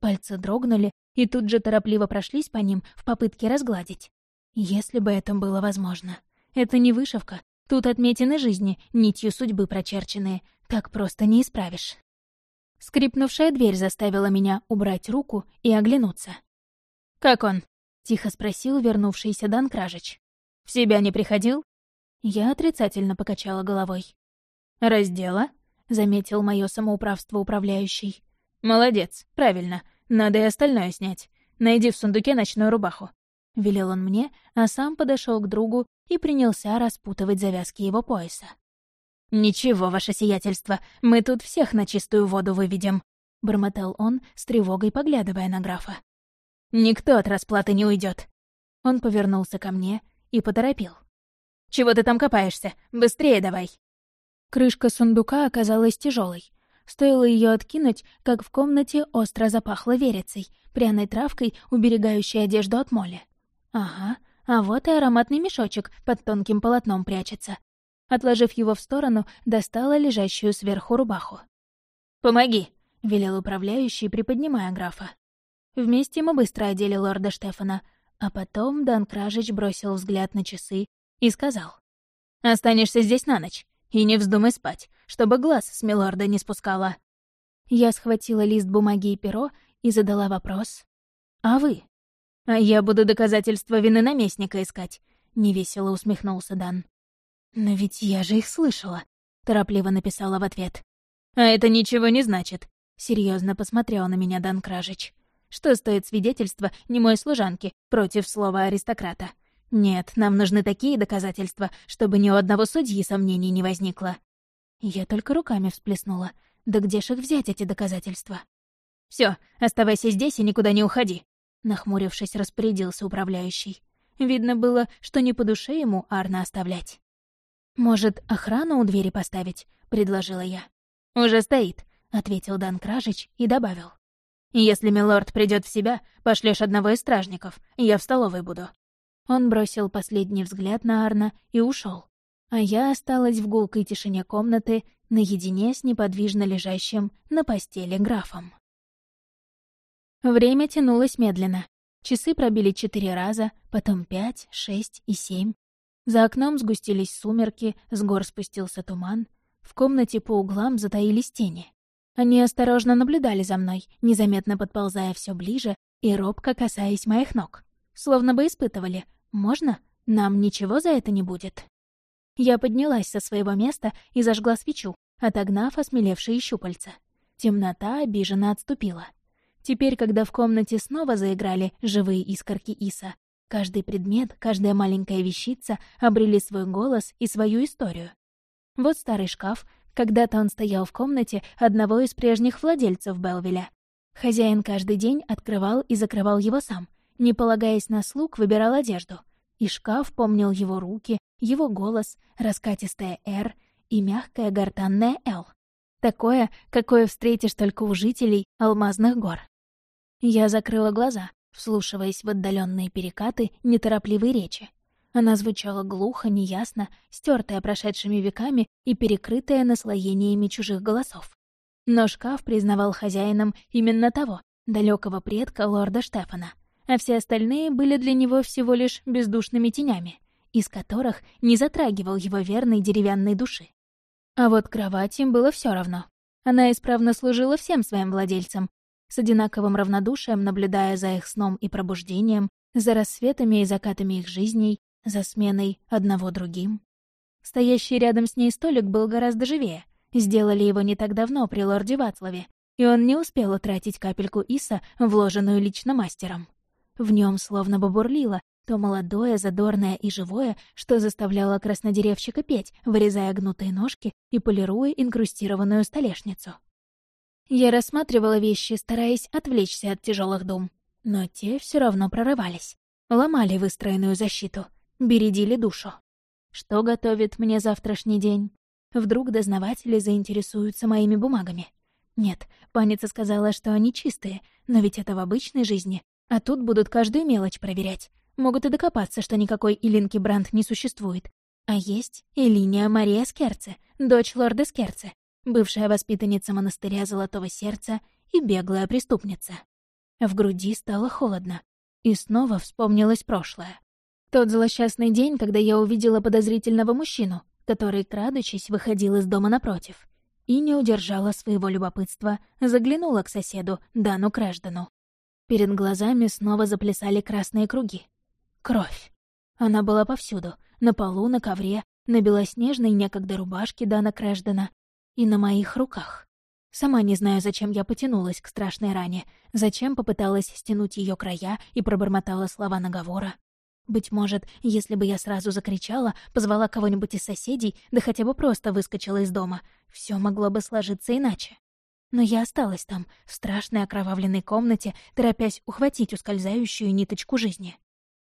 Пальцы дрогнули и тут же торопливо прошлись по ним в попытке разгладить. Если бы это было возможно. Это не вышивка, тут отметины жизни, нитью судьбы прочерченные, так просто не исправишь. Скрипнувшая дверь заставила меня убрать руку и оглянуться. «Как он?» — тихо спросил вернувшийся Дан Кражич. «В себя не приходил?» Я отрицательно покачала головой. «Раздела?» — заметил мое самоуправство управляющий. «Молодец, правильно. Надо и остальное снять. Найди в сундуке ночную рубаху». Велел он мне, а сам подошел к другу и принялся распутывать завязки его пояса. «Ничего, ваше сиятельство, мы тут всех на чистую воду выведем», — бормотал он, с тревогой поглядывая на графа. Никто от расплаты не уйдет. Он повернулся ко мне и поторопил. «Чего ты там копаешься? Быстрее давай!» Крышка сундука оказалась тяжелой. Стоило ее откинуть, как в комнате остро запахло верицей, пряной травкой, уберегающей одежду от моли. Ага, а вот и ароматный мешочек под тонким полотном прячется. Отложив его в сторону, достала лежащую сверху рубаху. «Помоги!» — велел управляющий, приподнимая графа. Вместе мы быстро одели лорда Штефана, а потом Дан Кражич бросил взгляд на часы и сказал. «Останешься здесь на ночь, и не вздумай спать, чтобы глаз с милорда не спускала». Я схватила лист бумаги и перо и задала вопрос. «А вы?» «А я буду доказательства вины наместника искать», — невесело усмехнулся Дан. «Но ведь я же их слышала», — торопливо написала в ответ. «А это ничего не значит», — серьезно посмотрел на меня Дан Кражич. «Что стоит свидетельство немой служанки против слова аристократа? Нет, нам нужны такие доказательства, чтобы ни у одного судьи сомнений не возникло». Я только руками всплеснула. Да где ж их взять, эти доказательства? Все, оставайся здесь и никуда не уходи», — нахмурившись, распорядился управляющий. Видно было, что не по душе ему Арна оставлять. «Может, охрану у двери поставить?» — предложила я. «Уже стоит», — ответил Дан Кражич и добавил. «Если милорд придет в себя, пошлешь одного из стражников, я в столовой буду». Он бросил последний взгляд на Арна и ушел, а я осталась в гулкой тишине комнаты наедине с неподвижно лежащим на постели графом. Время тянулось медленно. Часы пробили четыре раза, потом пять, шесть и семь. За окном сгустились сумерки, с гор спустился туман. В комнате по углам затаились тени. Они осторожно наблюдали за мной, незаметно подползая все ближе и робко касаясь моих ног. Словно бы испытывали. «Можно? Нам ничего за это не будет?» Я поднялась со своего места и зажгла свечу, отогнав осмелевшие щупальца. Темнота обиженно отступила. Теперь, когда в комнате снова заиграли живые искорки Иса, Каждый предмет, каждая маленькая вещица обрели свой голос и свою историю. Вот старый шкаф. Когда-то он стоял в комнате одного из прежних владельцев Белвеля. Хозяин каждый день открывал и закрывал его сам, не полагаясь на слуг, выбирал одежду. И шкаф помнил его руки, его голос, раскатистая «Р» и мягкая гортанная «Л». Такое, какое встретишь только у жителей алмазных гор. Я закрыла глаза, вслушиваясь в отдаленные перекаты неторопливой речи. Она звучала глухо, неясно, стертая прошедшими веками и перекрытая наслоениями чужих голосов. Но шкаф признавал хозяином именно того, далекого предка лорда Штефана, а все остальные были для него всего лишь бездушными тенями, из которых не затрагивал его верной деревянной души. А вот кровать им было все равно. Она исправно служила всем своим владельцам, с одинаковым равнодушием наблюдая за их сном и пробуждением, за рассветами и закатами их жизней, за сменой одного другим. Стоящий рядом с ней столик был гораздо живее. Сделали его не так давно при лорде Вацлаве, и он не успел утратить капельку иса, вложенную лично мастером. В нем словно бы бурлило, то молодое, задорное и живое, что заставляло краснодеревщика петь, вырезая гнутые ножки и полируя инкрустированную столешницу. Я рассматривала вещи, стараясь отвлечься от тяжелых дум. Но те все равно прорывались. Ломали выстроенную защиту, бередили душу. Что готовит мне завтрашний день? Вдруг дознаватели заинтересуются моими бумагами? Нет, паница сказала, что они чистые, но ведь это в обычной жизни. А тут будут каждую мелочь проверять. Могут и докопаться, что никакой Илинки Бранд не существует. А есть Элиния Мария Скерце, дочь лорда Скерце бывшая воспитанница монастыря Золотого Сердца и беглая преступница. В груди стало холодно, и снова вспомнилось прошлое. Тот злосчастный день, когда я увидела подозрительного мужчину, который, крадучись, выходил из дома напротив, и не удержала своего любопытства, заглянула к соседу, Дану Крэждану. Перед глазами снова заплясали красные круги. Кровь. Она была повсюду, на полу, на ковре, на белоснежной некогда рубашке Дана Крэждена, и на моих руках. Сама не знаю, зачем я потянулась к страшной ране, зачем попыталась стянуть ее края и пробормотала слова наговора. Быть может, если бы я сразу закричала, позвала кого-нибудь из соседей, да хотя бы просто выскочила из дома, все могло бы сложиться иначе. Но я осталась там, в страшной окровавленной комнате, торопясь ухватить ускользающую ниточку жизни.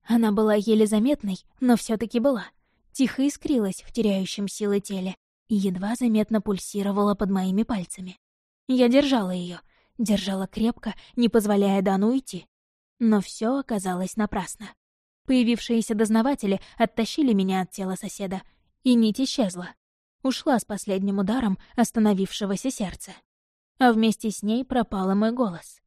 Она была еле заметной, но все таки была. Тихо искрилась в теряющем силы теле, и едва заметно пульсировала под моими пальцами. Я держала ее, держала крепко, не позволяя Дану уйти. Но все оказалось напрасно. Появившиеся дознаватели оттащили меня от тела соседа, и нить исчезла. Ушла с последним ударом остановившегося сердца. А вместе с ней пропал мой голос.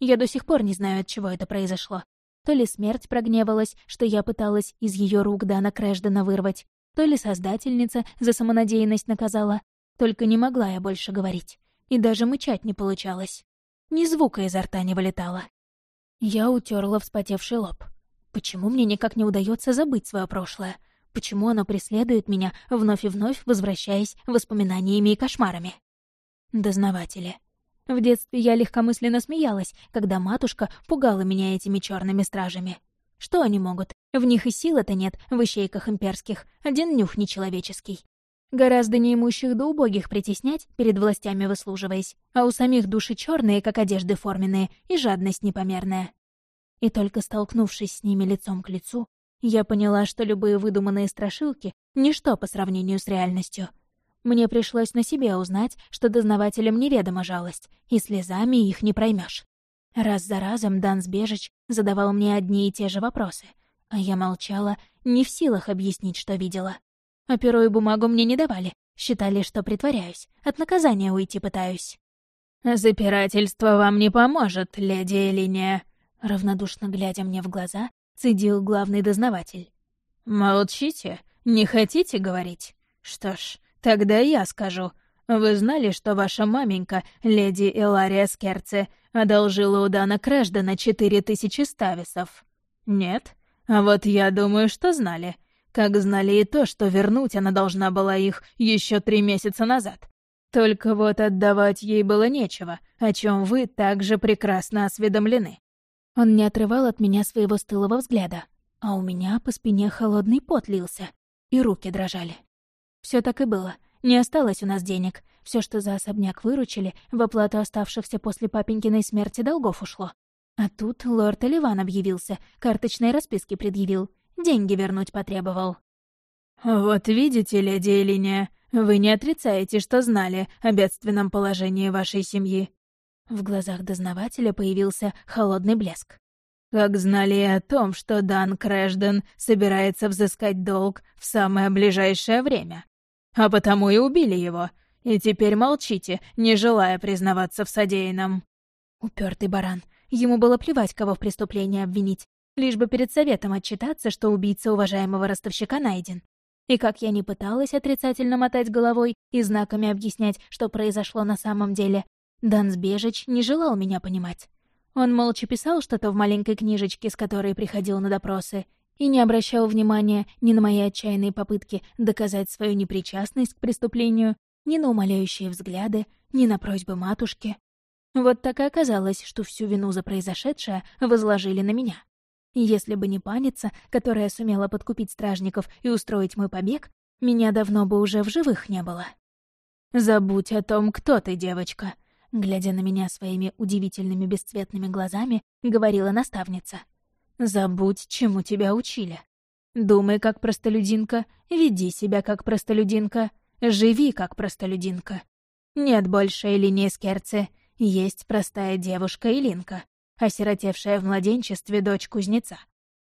Я до сих пор не знаю, от чего это произошло. То ли смерть прогневалась, что я пыталась из ее рук Дана Крэшдена вырвать, то ли создательница за самонадеянность наказала. Только не могла я больше говорить. И даже мычать не получалось. Ни звука изо рта не вылетало. Я утерла вспотевший лоб. Почему мне никак не удается забыть свое прошлое? Почему оно преследует меня, вновь и вновь возвращаясь воспоминаниями и кошмарами? Дознаватели. В детстве я легкомысленно смеялась, когда матушка пугала меня этими черными стражами. Что они могут? В них и силы-то нет, в ищейках имперских, один нюх нечеловеческий. Гораздо неимущих до убогих притеснять, перед властями выслуживаясь, а у самих души черные, как одежды форменные, и жадность непомерная. И только столкнувшись с ними лицом к лицу, я поняла, что любые выдуманные страшилки — ничто по сравнению с реальностью. Мне пришлось на себе узнать, что дознавателям неведома жалость, и слезами их не проймешь. Раз за разом Дан Сбежич задавал мне одни и те же вопросы, а я молчала, не в силах объяснить, что видела. А перо и бумагу мне не давали, считали, что притворяюсь, от наказания уйти пытаюсь. «Запирательство вам не поможет, леди Элиния», — равнодушно глядя мне в глаза, цедил главный дознаватель. «Молчите? Не хотите говорить? Что ж, Тогда я скажу. Вы знали, что ваша маменька, леди Илария Скерце, одолжила у Дана Крэждена четыре тысячи стависов? Нет? А вот я думаю, что знали. Как знали и то, что вернуть она должна была их еще три месяца назад. Только вот отдавать ей было нечего, о чем вы также прекрасно осведомлены. Он не отрывал от меня своего стылого взгляда, а у меня по спине холодный пот лился, и руки дрожали. Все так и было. Не осталось у нас денег. Все, что за особняк выручили, в оплату оставшихся после папенькиной смерти долгов ушло. А тут лорд Оливан объявился, карточные расписки предъявил, деньги вернуть потребовал. «Вот видите, леди Элиния, вы не отрицаете, что знали о бедственном положении вашей семьи». В глазах дознавателя появился холодный блеск. Как знали и о том, что Дан Крэшден собирается взыскать долг в самое ближайшее время. А потому и убили его. И теперь молчите, не желая признаваться в содеянном». Упертый баран. Ему было плевать, кого в преступлении обвинить, лишь бы перед советом отчитаться, что убийца уважаемого ростовщика найден. И как я не пыталась отрицательно мотать головой и знаками объяснять, что произошло на самом деле, Дан Сбежич не желал меня понимать. Он молча писал что-то в маленькой книжечке, с которой приходил на допросы, и не обращал внимания ни на мои отчаянные попытки доказать свою непричастность к преступлению, ни на умоляющие взгляды, ни на просьбы матушки. Вот так и оказалось, что всю вину за произошедшее возложили на меня. Если бы не паница, которая сумела подкупить стражников и устроить мой побег, меня давно бы уже в живых не было. «Забудь о том, кто ты, девочка», глядя на меня своими удивительными бесцветными глазами, говорила наставница. «Забудь, чему тебя учили. Думай как простолюдинка, веди себя как простолюдинка, живи как простолюдинка. Нет больше Элине Скерце, есть простая девушка Илинка, осиротевшая в младенчестве дочь кузнеца.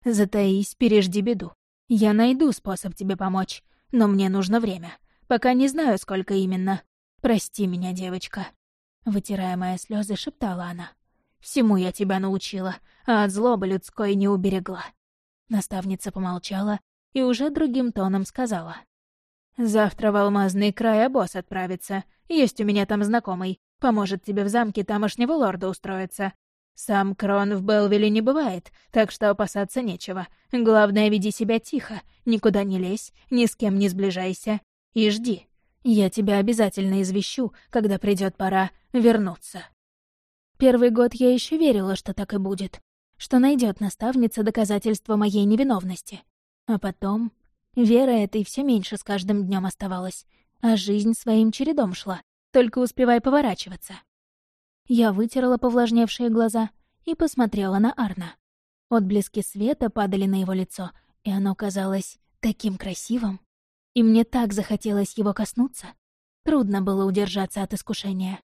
Затаись, пережди беду. Я найду способ тебе помочь, но мне нужно время, пока не знаю, сколько именно. Прости меня, девочка». Вытирая мои слезы, шептала она. «Всему я тебя научила, а от злобы людской не уберегла». Наставница помолчала и уже другим тоном сказала. «Завтра в Алмазный край обоз отправится. Есть у меня там знакомый. Поможет тебе в замке тамошнего лорда устроиться. Сам Крон в Белвилле не бывает, так что опасаться нечего. Главное, веди себя тихо, никуда не лезь, ни с кем не сближайся. И жди. Я тебя обязательно извещу, когда придет пора вернуться. Первый год я еще верила, что так и будет, что найдет наставница доказательства моей невиновности. А потом вера этой все меньше с каждым днем оставалась, а жизнь своим чередом шла, только успевай поворачиваться. Я вытерла повлажневшие глаза и посмотрела на Арна. Отблески света падали на его лицо, и оно казалось таким красивым и мне так захотелось его коснуться. Трудно было удержаться от искушения.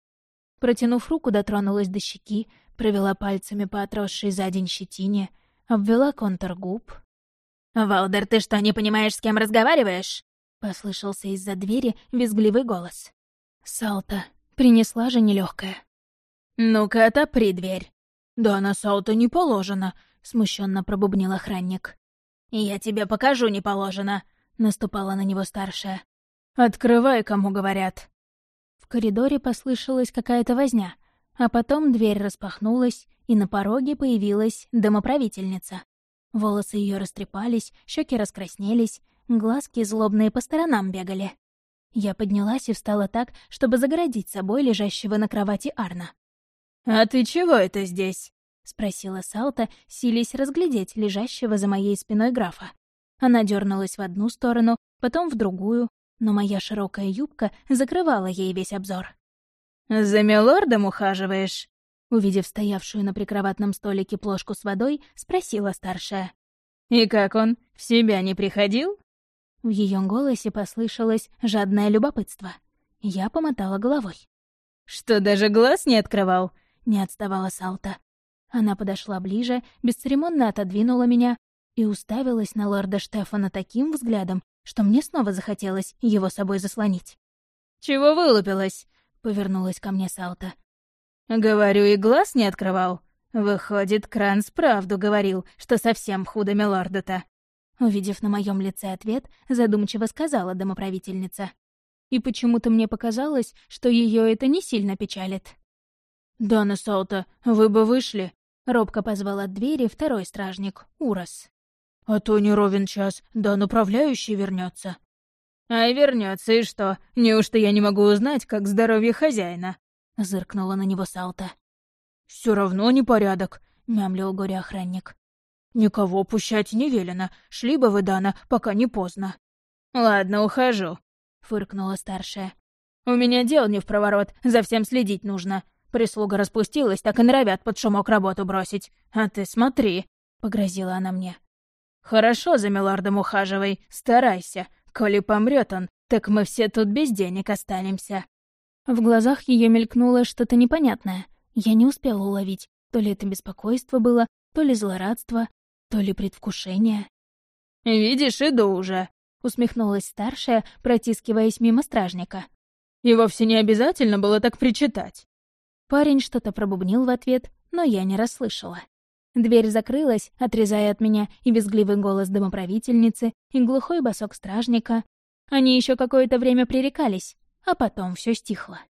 Протянув руку, дотронулась до щеки, провела пальцами по отросшей за день щетине, обвела контур губ. «Валдер, ты что, не понимаешь, с кем разговариваешь?» — послышался из-за двери визгливый голос. «Салта. Принесла же нелегкая. «Ну-ка, отопри дверь». «Да на Салта не положено», — смущенно пробубнил охранник. «Я тебе покажу, не положено», — наступала на него старшая. «Открывай, кому говорят». Коридоре послышалась какая-то возня, а потом дверь распахнулась, и на пороге появилась домоправительница. Волосы ее растрепались, щеки раскраснелись, глазки злобные по сторонам бегали. Я поднялась и встала так, чтобы загородить собой лежащего на кровати Арна. «А ты чего это здесь?» — спросила Салта, силясь разглядеть лежащего за моей спиной графа. Она дернулась в одну сторону, потом в другую, но моя широкая юбка закрывала ей весь обзор. «За милордом ухаживаешь?» Увидев стоявшую на прикроватном столике плошку с водой, спросила старшая. «И как он, в себя не приходил?» В ее голосе послышалось жадное любопытство. Я помотала головой. «Что, даже глаз не открывал?» — не отставала Салта. Она подошла ближе, бесцеремонно отодвинула меня и уставилась на лорда Штефана таким взглядом, что мне снова захотелось его собой заслонить. «Чего вылупилась?» — повернулась ко мне Салта. «Говорю, и глаз не открывал. Выходит, Кранс правду говорил, что совсем худо милорда-то». Увидев на моем лице ответ, задумчиво сказала домоправительница. И почему-то мне показалось, что ее это не сильно печалит. «Дана Салта, вы бы вышли», — робко позвал от двери второй стражник, Урос. «А то не ровен час, да управляющий вернется. «Ай, вернется и что? Неужто я не могу узнать, как здоровье хозяина?» — зыркнула на него Салта. Все равно непорядок», — мямлил горе-охранник. «Никого пущать не велено. Шли бы вы, Дана, пока не поздно». «Ладно, ухожу», — фыркнула старшая. «У меня дел не в проворот, за всем следить нужно. Прислуга распустилась, так и норовят под шумок работу бросить. А ты смотри», — погрозила она мне. «Хорошо за Милардом ухаживай, старайся. Коли помрет он, так мы все тут без денег останемся». В глазах ее мелькнуло что-то непонятное. Я не успела уловить, то ли это беспокойство было, то ли злорадство, то ли предвкушение. «Видишь, иду уже», — усмехнулась старшая, протискиваясь мимо стражника. «И вовсе не обязательно было так причитать». Парень что-то пробубнил в ответ, но я не расслышала. Дверь закрылась, отрезая от меня и безгливый голос домоправительницы, и глухой босок стражника. Они еще какое-то время пререкались, а потом все стихло.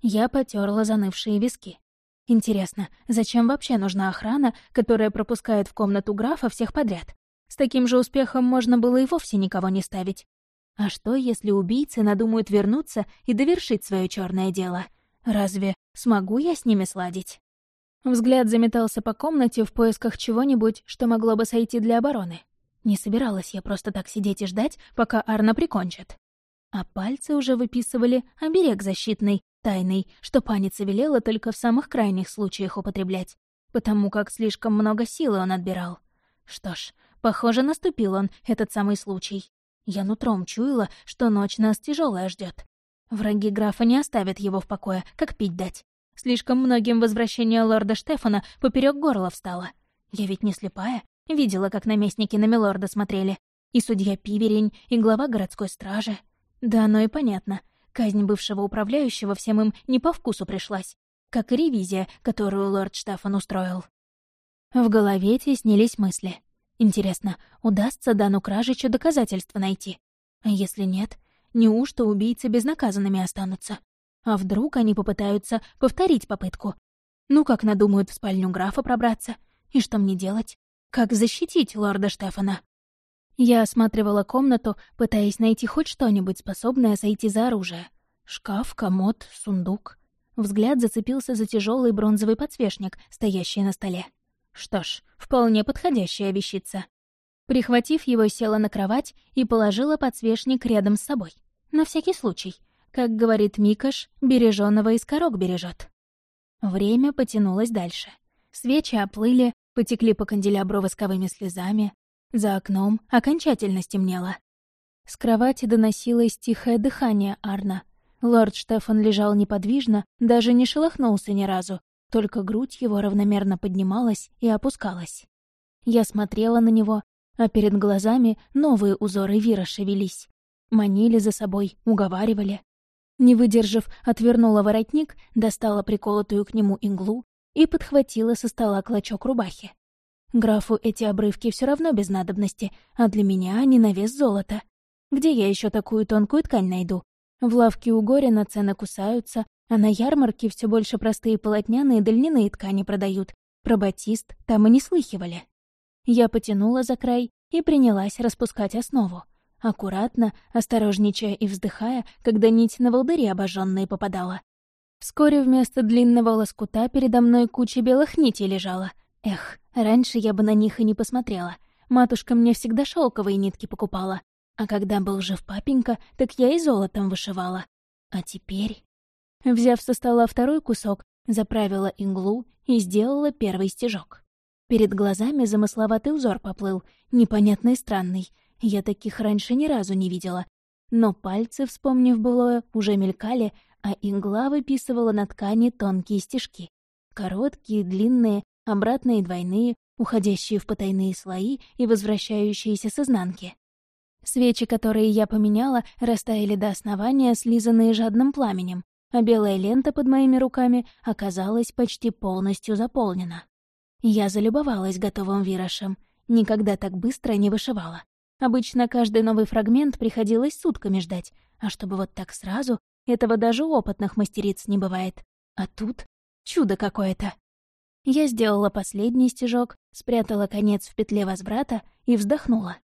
Я потерла занывшие виски. Интересно, зачем вообще нужна охрана, которая пропускает в комнату графа всех подряд? С таким же успехом можно было и вовсе никого не ставить. А что, если убийцы надумают вернуться и довершить свое черное дело? Разве смогу я с ними сладить? Взгляд заметался по комнате в поисках чего-нибудь, что могло бы сойти для обороны. Не собиралась я просто так сидеть и ждать, пока Арна прикончит. А пальцы уже выписывали оберег защитный, тайный, что паница велела только в самых крайних случаях употреблять, потому как слишком много силы он отбирал. Что ж, похоже, наступил он, этот самый случай. Я нутром чуяла, что ночь нас тяжелая ждет. Враги графа не оставят его в покое, как пить дать. Слишком многим возвращение лорда Штефана поперек горла встало. Я ведь не слепая, видела, как наместники на милорда смотрели. И судья Пиверень, и глава городской стражи. Да оно и понятно. Казнь бывшего управляющего всем им не по вкусу пришлась, как и ревизия, которую лорд Штаффан устроил. В голове теснились мысли. Интересно, удастся Дану Кражичу доказательства найти? А если нет, неужто убийцы безнаказанными останутся? А вдруг они попытаются повторить попытку? Ну, как надумают в спальню графа пробраться? И что мне делать? Как защитить лорда Штефана? Я осматривала комнату, пытаясь найти хоть что-нибудь, способное сойти за оружие. Шкаф, комод, сундук. Взгляд зацепился за тяжелый бронзовый подсвечник, стоящий на столе. Что ж, вполне подходящая вещица. Прихватив его, села на кровать и положила подсвечник рядом с собой. На всякий случай. Как говорит Микаш, бережёного из корок бережет. Время потянулось дальше. Свечи оплыли, потекли по канделябру восковыми слезами, за окном окончательно стемнело. С кровати доносилось тихое дыхание Арна. Лорд Штефан лежал неподвижно, даже не шелохнулся ни разу, только грудь его равномерно поднималась и опускалась. Я смотрела на него, а перед глазами новые узоры вира шевелись. Манили за собой, уговаривали. Не выдержав, отвернула воротник, достала приколотую к нему иглу и подхватила со стола клочок рубахи. Графу эти обрывки все равно без надобности, а для меня они на вес золота. Где я еще такую тонкую ткань найду? В лавке у Горина цены кусаются, а на ярмарке все больше простые полотняные дальнины ткани продают. Про батист там и не слыхивали. Я потянула за край и принялась распускать основу. Аккуратно, осторожничая и вздыхая, когда нить на волдыре обожженные попадала. Вскоре вместо длинного лоскута передо мной куча белых нитей лежала. Эх, раньше я бы на них и не посмотрела. Матушка мне всегда шелковые нитки покупала. А когда был жив папенька, так я и золотом вышивала. А теперь... Взяв со стола второй кусок, заправила иглу и сделала первый стежок. Перед глазами замысловатый узор поплыл, непонятный и странный. Я таких раньше ни разу не видела. Но пальцы, вспомнив былое, уже мелькали, а игла выписывала на ткани тонкие стежки. Короткие, длинные, обратные двойные, уходящие в потайные слои и возвращающиеся с изнанки. Свечи, которые я поменяла, растаяли до основания, слизанные жадным пламенем, а белая лента под моими руками оказалась почти полностью заполнена. Я залюбовалась готовым вирошем. Никогда так быстро не вышивала. Обычно каждый новый фрагмент приходилось сутками ждать, а чтобы вот так сразу, этого даже опытных мастериц не бывает. А тут чудо какое-то. Я сделала последний стежок, спрятала конец в петле возврата и вздохнула.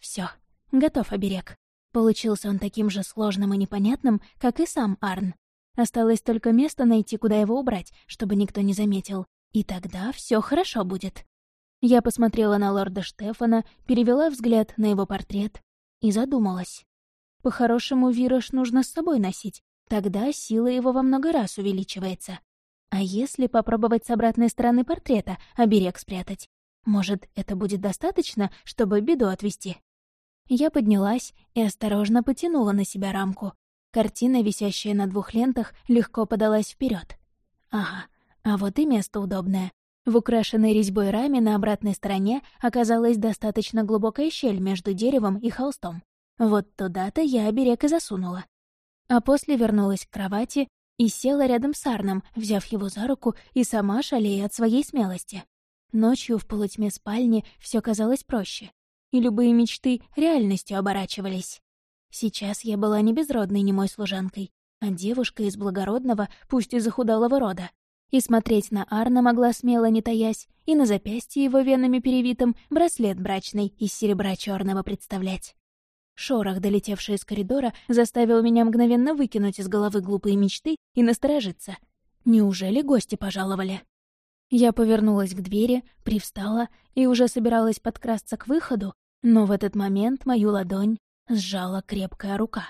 Все, Готов оберег. Получился он таким же сложным и непонятным, как и сам Арн. Осталось только место найти, куда его убрать, чтобы никто не заметил. И тогда все хорошо будет. Я посмотрела на лорда Штефана, перевела взгляд на его портрет и задумалась. По-хорошему, Вирош нужно с собой носить, тогда сила его во много раз увеличивается. А если попробовать с обратной стороны портрета оберег спрятать? Может, это будет достаточно, чтобы беду отвести? Я поднялась и осторожно потянула на себя рамку. Картина, висящая на двух лентах, легко подалась вперед. Ага, а вот и место удобное. В украшенной резьбой раме на обратной стороне оказалась достаточно глубокая щель между деревом и холстом. Вот туда-то я оберег и засунула. А после вернулась к кровати и села рядом с Арном, взяв его за руку и сама шалея от своей смелости. Ночью в полутьме спальни все казалось проще и любые мечты реальностью оборачивались. Сейчас я была не безродной немой служанкой, а девушкой из благородного, пусть и захудалого рода. И смотреть на Арна могла смело не таясь, и на запястье его венами перевитым браслет брачный из серебра черного представлять. Шорох, долетевший из коридора, заставил меня мгновенно выкинуть из головы глупые мечты и насторожиться. Неужели гости пожаловали? Я повернулась к двери, привстала и уже собиралась подкрасться к выходу, но в этот момент мою ладонь сжала крепкая рука.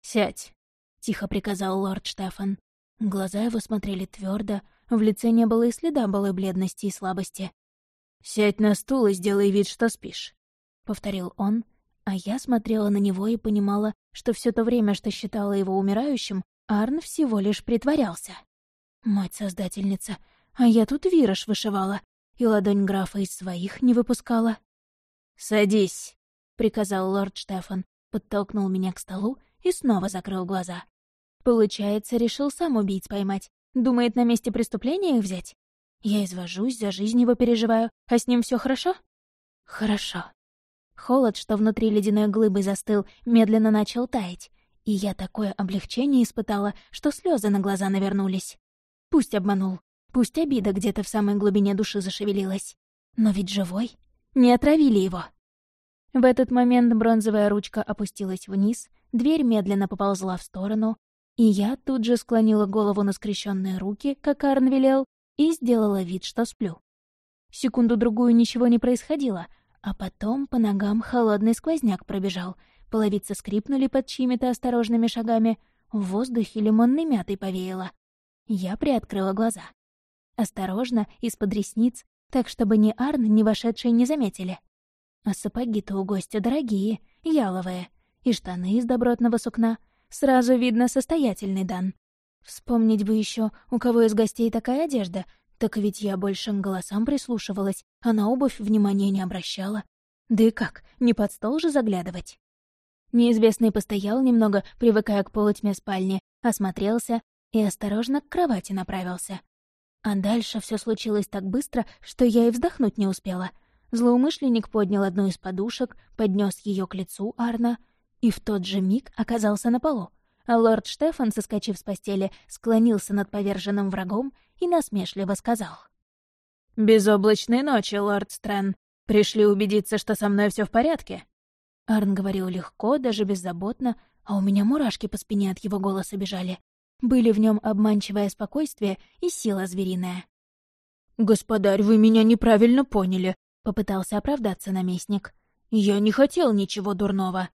«Сядь», — тихо приказал лорд Штефан. Глаза его смотрели твердо, в лице не было и следа былой бледности и слабости. «Сядь на стул и сделай вид, что спишь», — повторил он, а я смотрела на него и понимала, что все то время, что считала его умирающим, Арн всего лишь притворялся. Мать-создательница, а я тут вираж вышивала, и ладонь графа из своих не выпускала. «Садись», — приказал лорд Штефан, подтолкнул меня к столу и снова закрыл глаза. Получается, решил сам убийц поймать. Думает, на месте преступления их взять? Я извожусь, за жизнь его переживаю, а с ним все хорошо? Хорошо. Холод, что внутри ледяной глыбы застыл, медленно начал таять, и я такое облегчение испытала, что слезы на глаза навернулись. Пусть обманул, пусть обида где-то в самой глубине души зашевелилась. Но ведь живой, не отравили его. В этот момент бронзовая ручка опустилась вниз, дверь медленно поползла в сторону, и я тут же склонила голову на скрещенные руки, как Арн велел, и сделала вид, что сплю. Секунду-другую ничего не происходило, а потом по ногам холодный сквозняк пробежал, половицы скрипнули под чьими-то осторожными шагами, в воздухе лимонной мятой повеяло. Я приоткрыла глаза. Осторожно, из-под ресниц, так чтобы ни Арн, ни вошедшие не заметили. А сапоги-то у гостя дорогие, яловые, и штаны из добротного сукна. Сразу видно состоятельный дан. Вспомнить бы еще, у кого из гостей такая одежда, так ведь я больше к голосам прислушивалась, а на обувь внимания не обращала. Да и как, не под стол же заглядывать? Неизвестный постоял немного, привыкая к полутьме спальни, осмотрелся и осторожно к кровати направился. А дальше все случилось так быстро, что я и вздохнуть не успела. Злоумышленник поднял одну из подушек, поднес ее к лицу Арна и в тот же миг оказался на полу. А лорд Штефан, соскочив с постели, склонился над поверженным врагом и насмешливо сказал. «Безоблачной ночи, лорд Стрэн. Пришли убедиться, что со мной все в порядке?» Арн говорил легко, даже беззаботно, а у меня мурашки по спине от его голоса бежали. Были в нем обманчивое спокойствие и сила звериная. «Господарь, вы меня неправильно поняли», — попытался оправдаться наместник. «Я не хотел ничего дурного».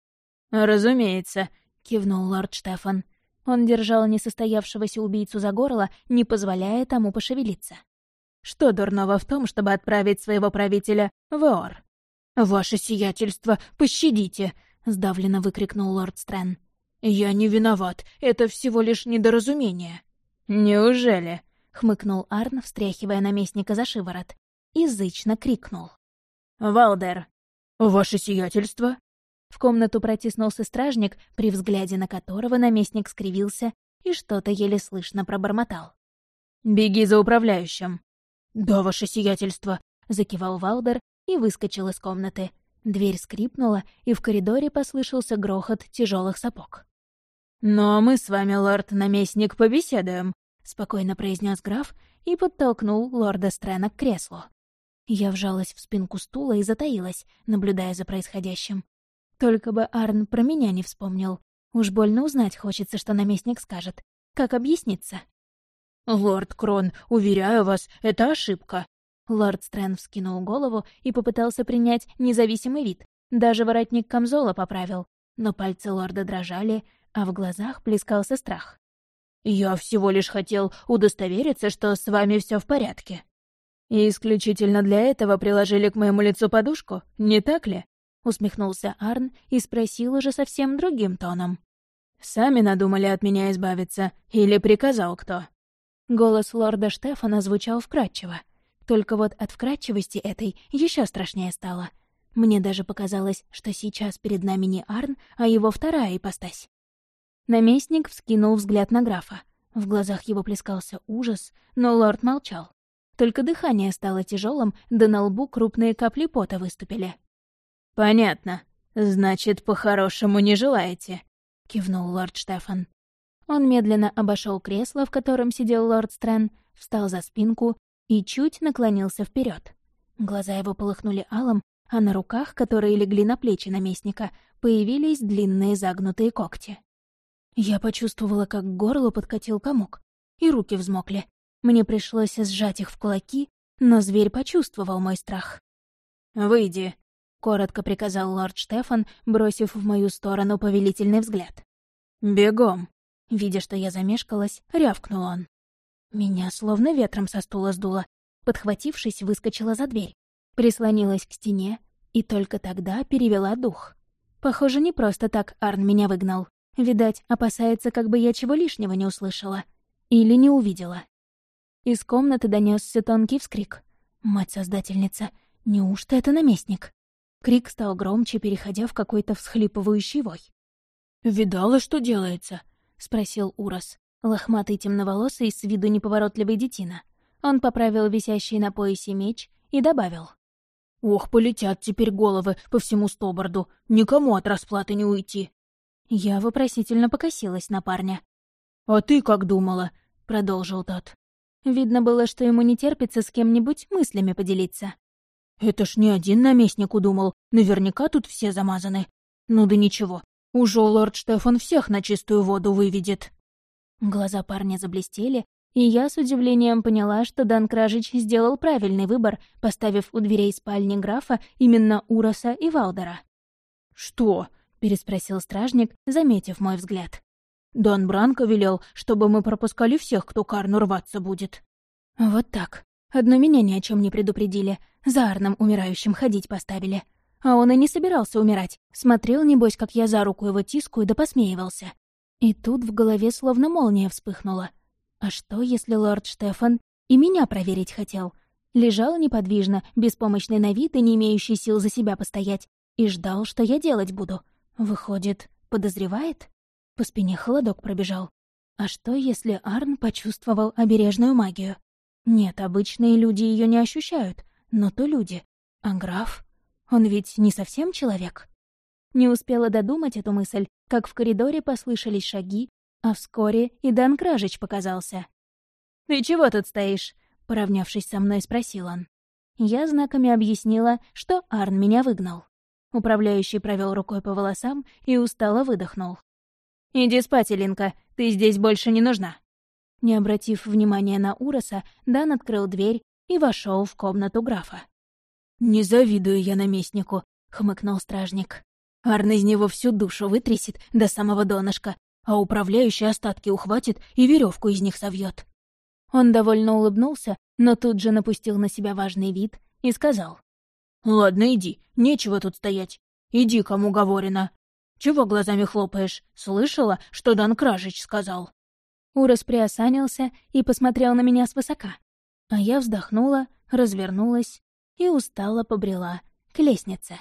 «Разумеется», — кивнул лорд Штефан. Он держал несостоявшегося убийцу за горло, не позволяя тому пошевелиться. «Что дурного в том, чтобы отправить своего правителя в Ор?» «Ваше сиятельство, пощадите!» — сдавленно выкрикнул лорд Стрэн. «Я не виноват, это всего лишь недоразумение». «Неужели?» — хмыкнул Арн, встряхивая наместника за шиворот. Язычно крикнул. «Валдер!» «Ваше сиятельство!» В комнату протиснулся стражник, при взгляде на которого наместник скривился и что-то еле слышно пробормотал. «Беги за управляющим!» «Да, ваше сиятельство!» — закивал Валдер и выскочил из комнаты. Дверь скрипнула, и в коридоре послышался грохот тяжелых сапог. «Ну а мы с вами, лорд-наместник, побеседуем», — спокойно произнес граф и подтолкнул лорда Стрена к креслу. Я вжалась в спинку стула и затаилась, наблюдая за происходящим. Только бы Арн про меня не вспомнил. Уж больно узнать хочется, что наместник скажет. Как объясниться? «Лорд Крон, уверяю вас, это ошибка», Лорд Стрэн вскинул голову и попытался принять независимый вид. Даже воротник камзола поправил. Но пальцы лорда дрожали, а в глазах плескался страх. «Я всего лишь хотел удостовериться, что с вами все в порядке». «И исключительно для этого приложили к моему лицу подушку, не так ли?» Усмехнулся Арн и спросил уже совсем другим тоном. «Сами надумали от меня избавиться, или приказал кто?» Голос лорда Штефана звучал вкрадчиво. Только вот от вкрадчивости этой еще страшнее стало. Мне даже показалось, что сейчас перед нами не Арн, а его вторая ипостась. Наместник вскинул взгляд на графа. В глазах его плескался ужас, но лорд молчал. Только дыхание стало тяжелым, да на лбу крупные капли пота выступили. «Понятно. Значит, по-хорошему не желаете», — кивнул лорд Штефан. Он медленно обошел кресло, в котором сидел лорд Стрэн, встал за спинку и чуть наклонился вперед. Глаза его полыхнули алым, а на руках, которые легли на плечи наместника, появились длинные загнутые когти. Я почувствовала, как к горлу подкатил комок, и руки взмокли. Мне пришлось сжать их в кулаки, но зверь почувствовал мой страх. «Выйди», — коротко приказал лорд Штефан, бросив в мою сторону повелительный взгляд. «Бегом», — видя, что я замешкалась, рявкнул он. Меня словно ветром со стула сдуло. Подхватившись, выскочила за дверь. Прислонилась к стене и только тогда перевела дух. Похоже, не просто так Арн меня выгнал. Видать, опасается, как бы я чего лишнего не услышала. Или не увидела. Из комнаты донесся тонкий вскрик. «Мать-создательница, неужто это наместник?» Крик стал громче, переходя в какой-то всхлипывающий вой. «Видала, что делается?» — спросил Урос. Лохматый темноволосый, с виду неповоротливый детина. Он поправил висящий на поясе меч и добавил. «Ох, полетят теперь головы по всему стоборду. Никому от расплаты не уйти». Я вопросительно покосилась на парня. «А ты как думала?» — продолжил тот. Видно было, что ему не терпится с кем-нибудь мыслями поделиться. «Это ж не один наместник удумал, наверняка тут все замазаны. Ну да ничего, уже лорд Штефан всех на чистую воду выведет». Глаза парня заблестели, и я с удивлением поняла, что Дан Кражич сделал правильный выбор, поставив у дверей спальни графа именно Уроса и Валдера. «Что?» — переспросил стражник, заметив мой взгляд. «Дон Бранко велел, чтобы мы пропускали всех, кто Карну рваться будет». «Вот так. Одно меня ни о чем не предупредили. За Арном умирающим ходить поставили. А он и не собирался умирать. Смотрел, небось, как я за руку его тискую, да посмеивался. И тут в голове словно молния вспыхнула. А что, если лорд Штефан и меня проверить хотел? Лежал неподвижно, беспомощный на вид и не имеющий сил за себя постоять, и ждал, что я делать буду. Выходит, подозревает? По спине холодок пробежал. А что, если Арн почувствовал обережную магию? Нет, обычные люди ее не ощущают, но то люди. А граф? Он ведь не совсем человек? Не успела додумать эту мысль, как в коридоре послышались шаги, а вскоре и Дан Кражич показался. «Ты чего тут стоишь?» — поравнявшись со мной, спросил он. Я знаками объяснила, что Арн меня выгнал. Управляющий провел рукой по волосам и устало выдохнул. «Иди спать, Илинка, ты здесь больше не нужна». Не обратив внимания на Уроса, Дан открыл дверь и вошел в комнату графа. «Не завидую я наместнику», — хмыкнул стражник. «Арн из него всю душу вытрясет до самого донышка, а управляющий остатки ухватит и веревку из них совьет. Он довольно улыбнулся, но тут же напустил на себя важный вид и сказал. «Ладно, иди, нечего тут стоять. Иди, кому говорено. Чего глазами хлопаешь? Слышала, что Дан Кражич сказал?» Урос приосанился и посмотрел на меня свысока. А я вздохнула, развернулась и устало побрела к лестнице.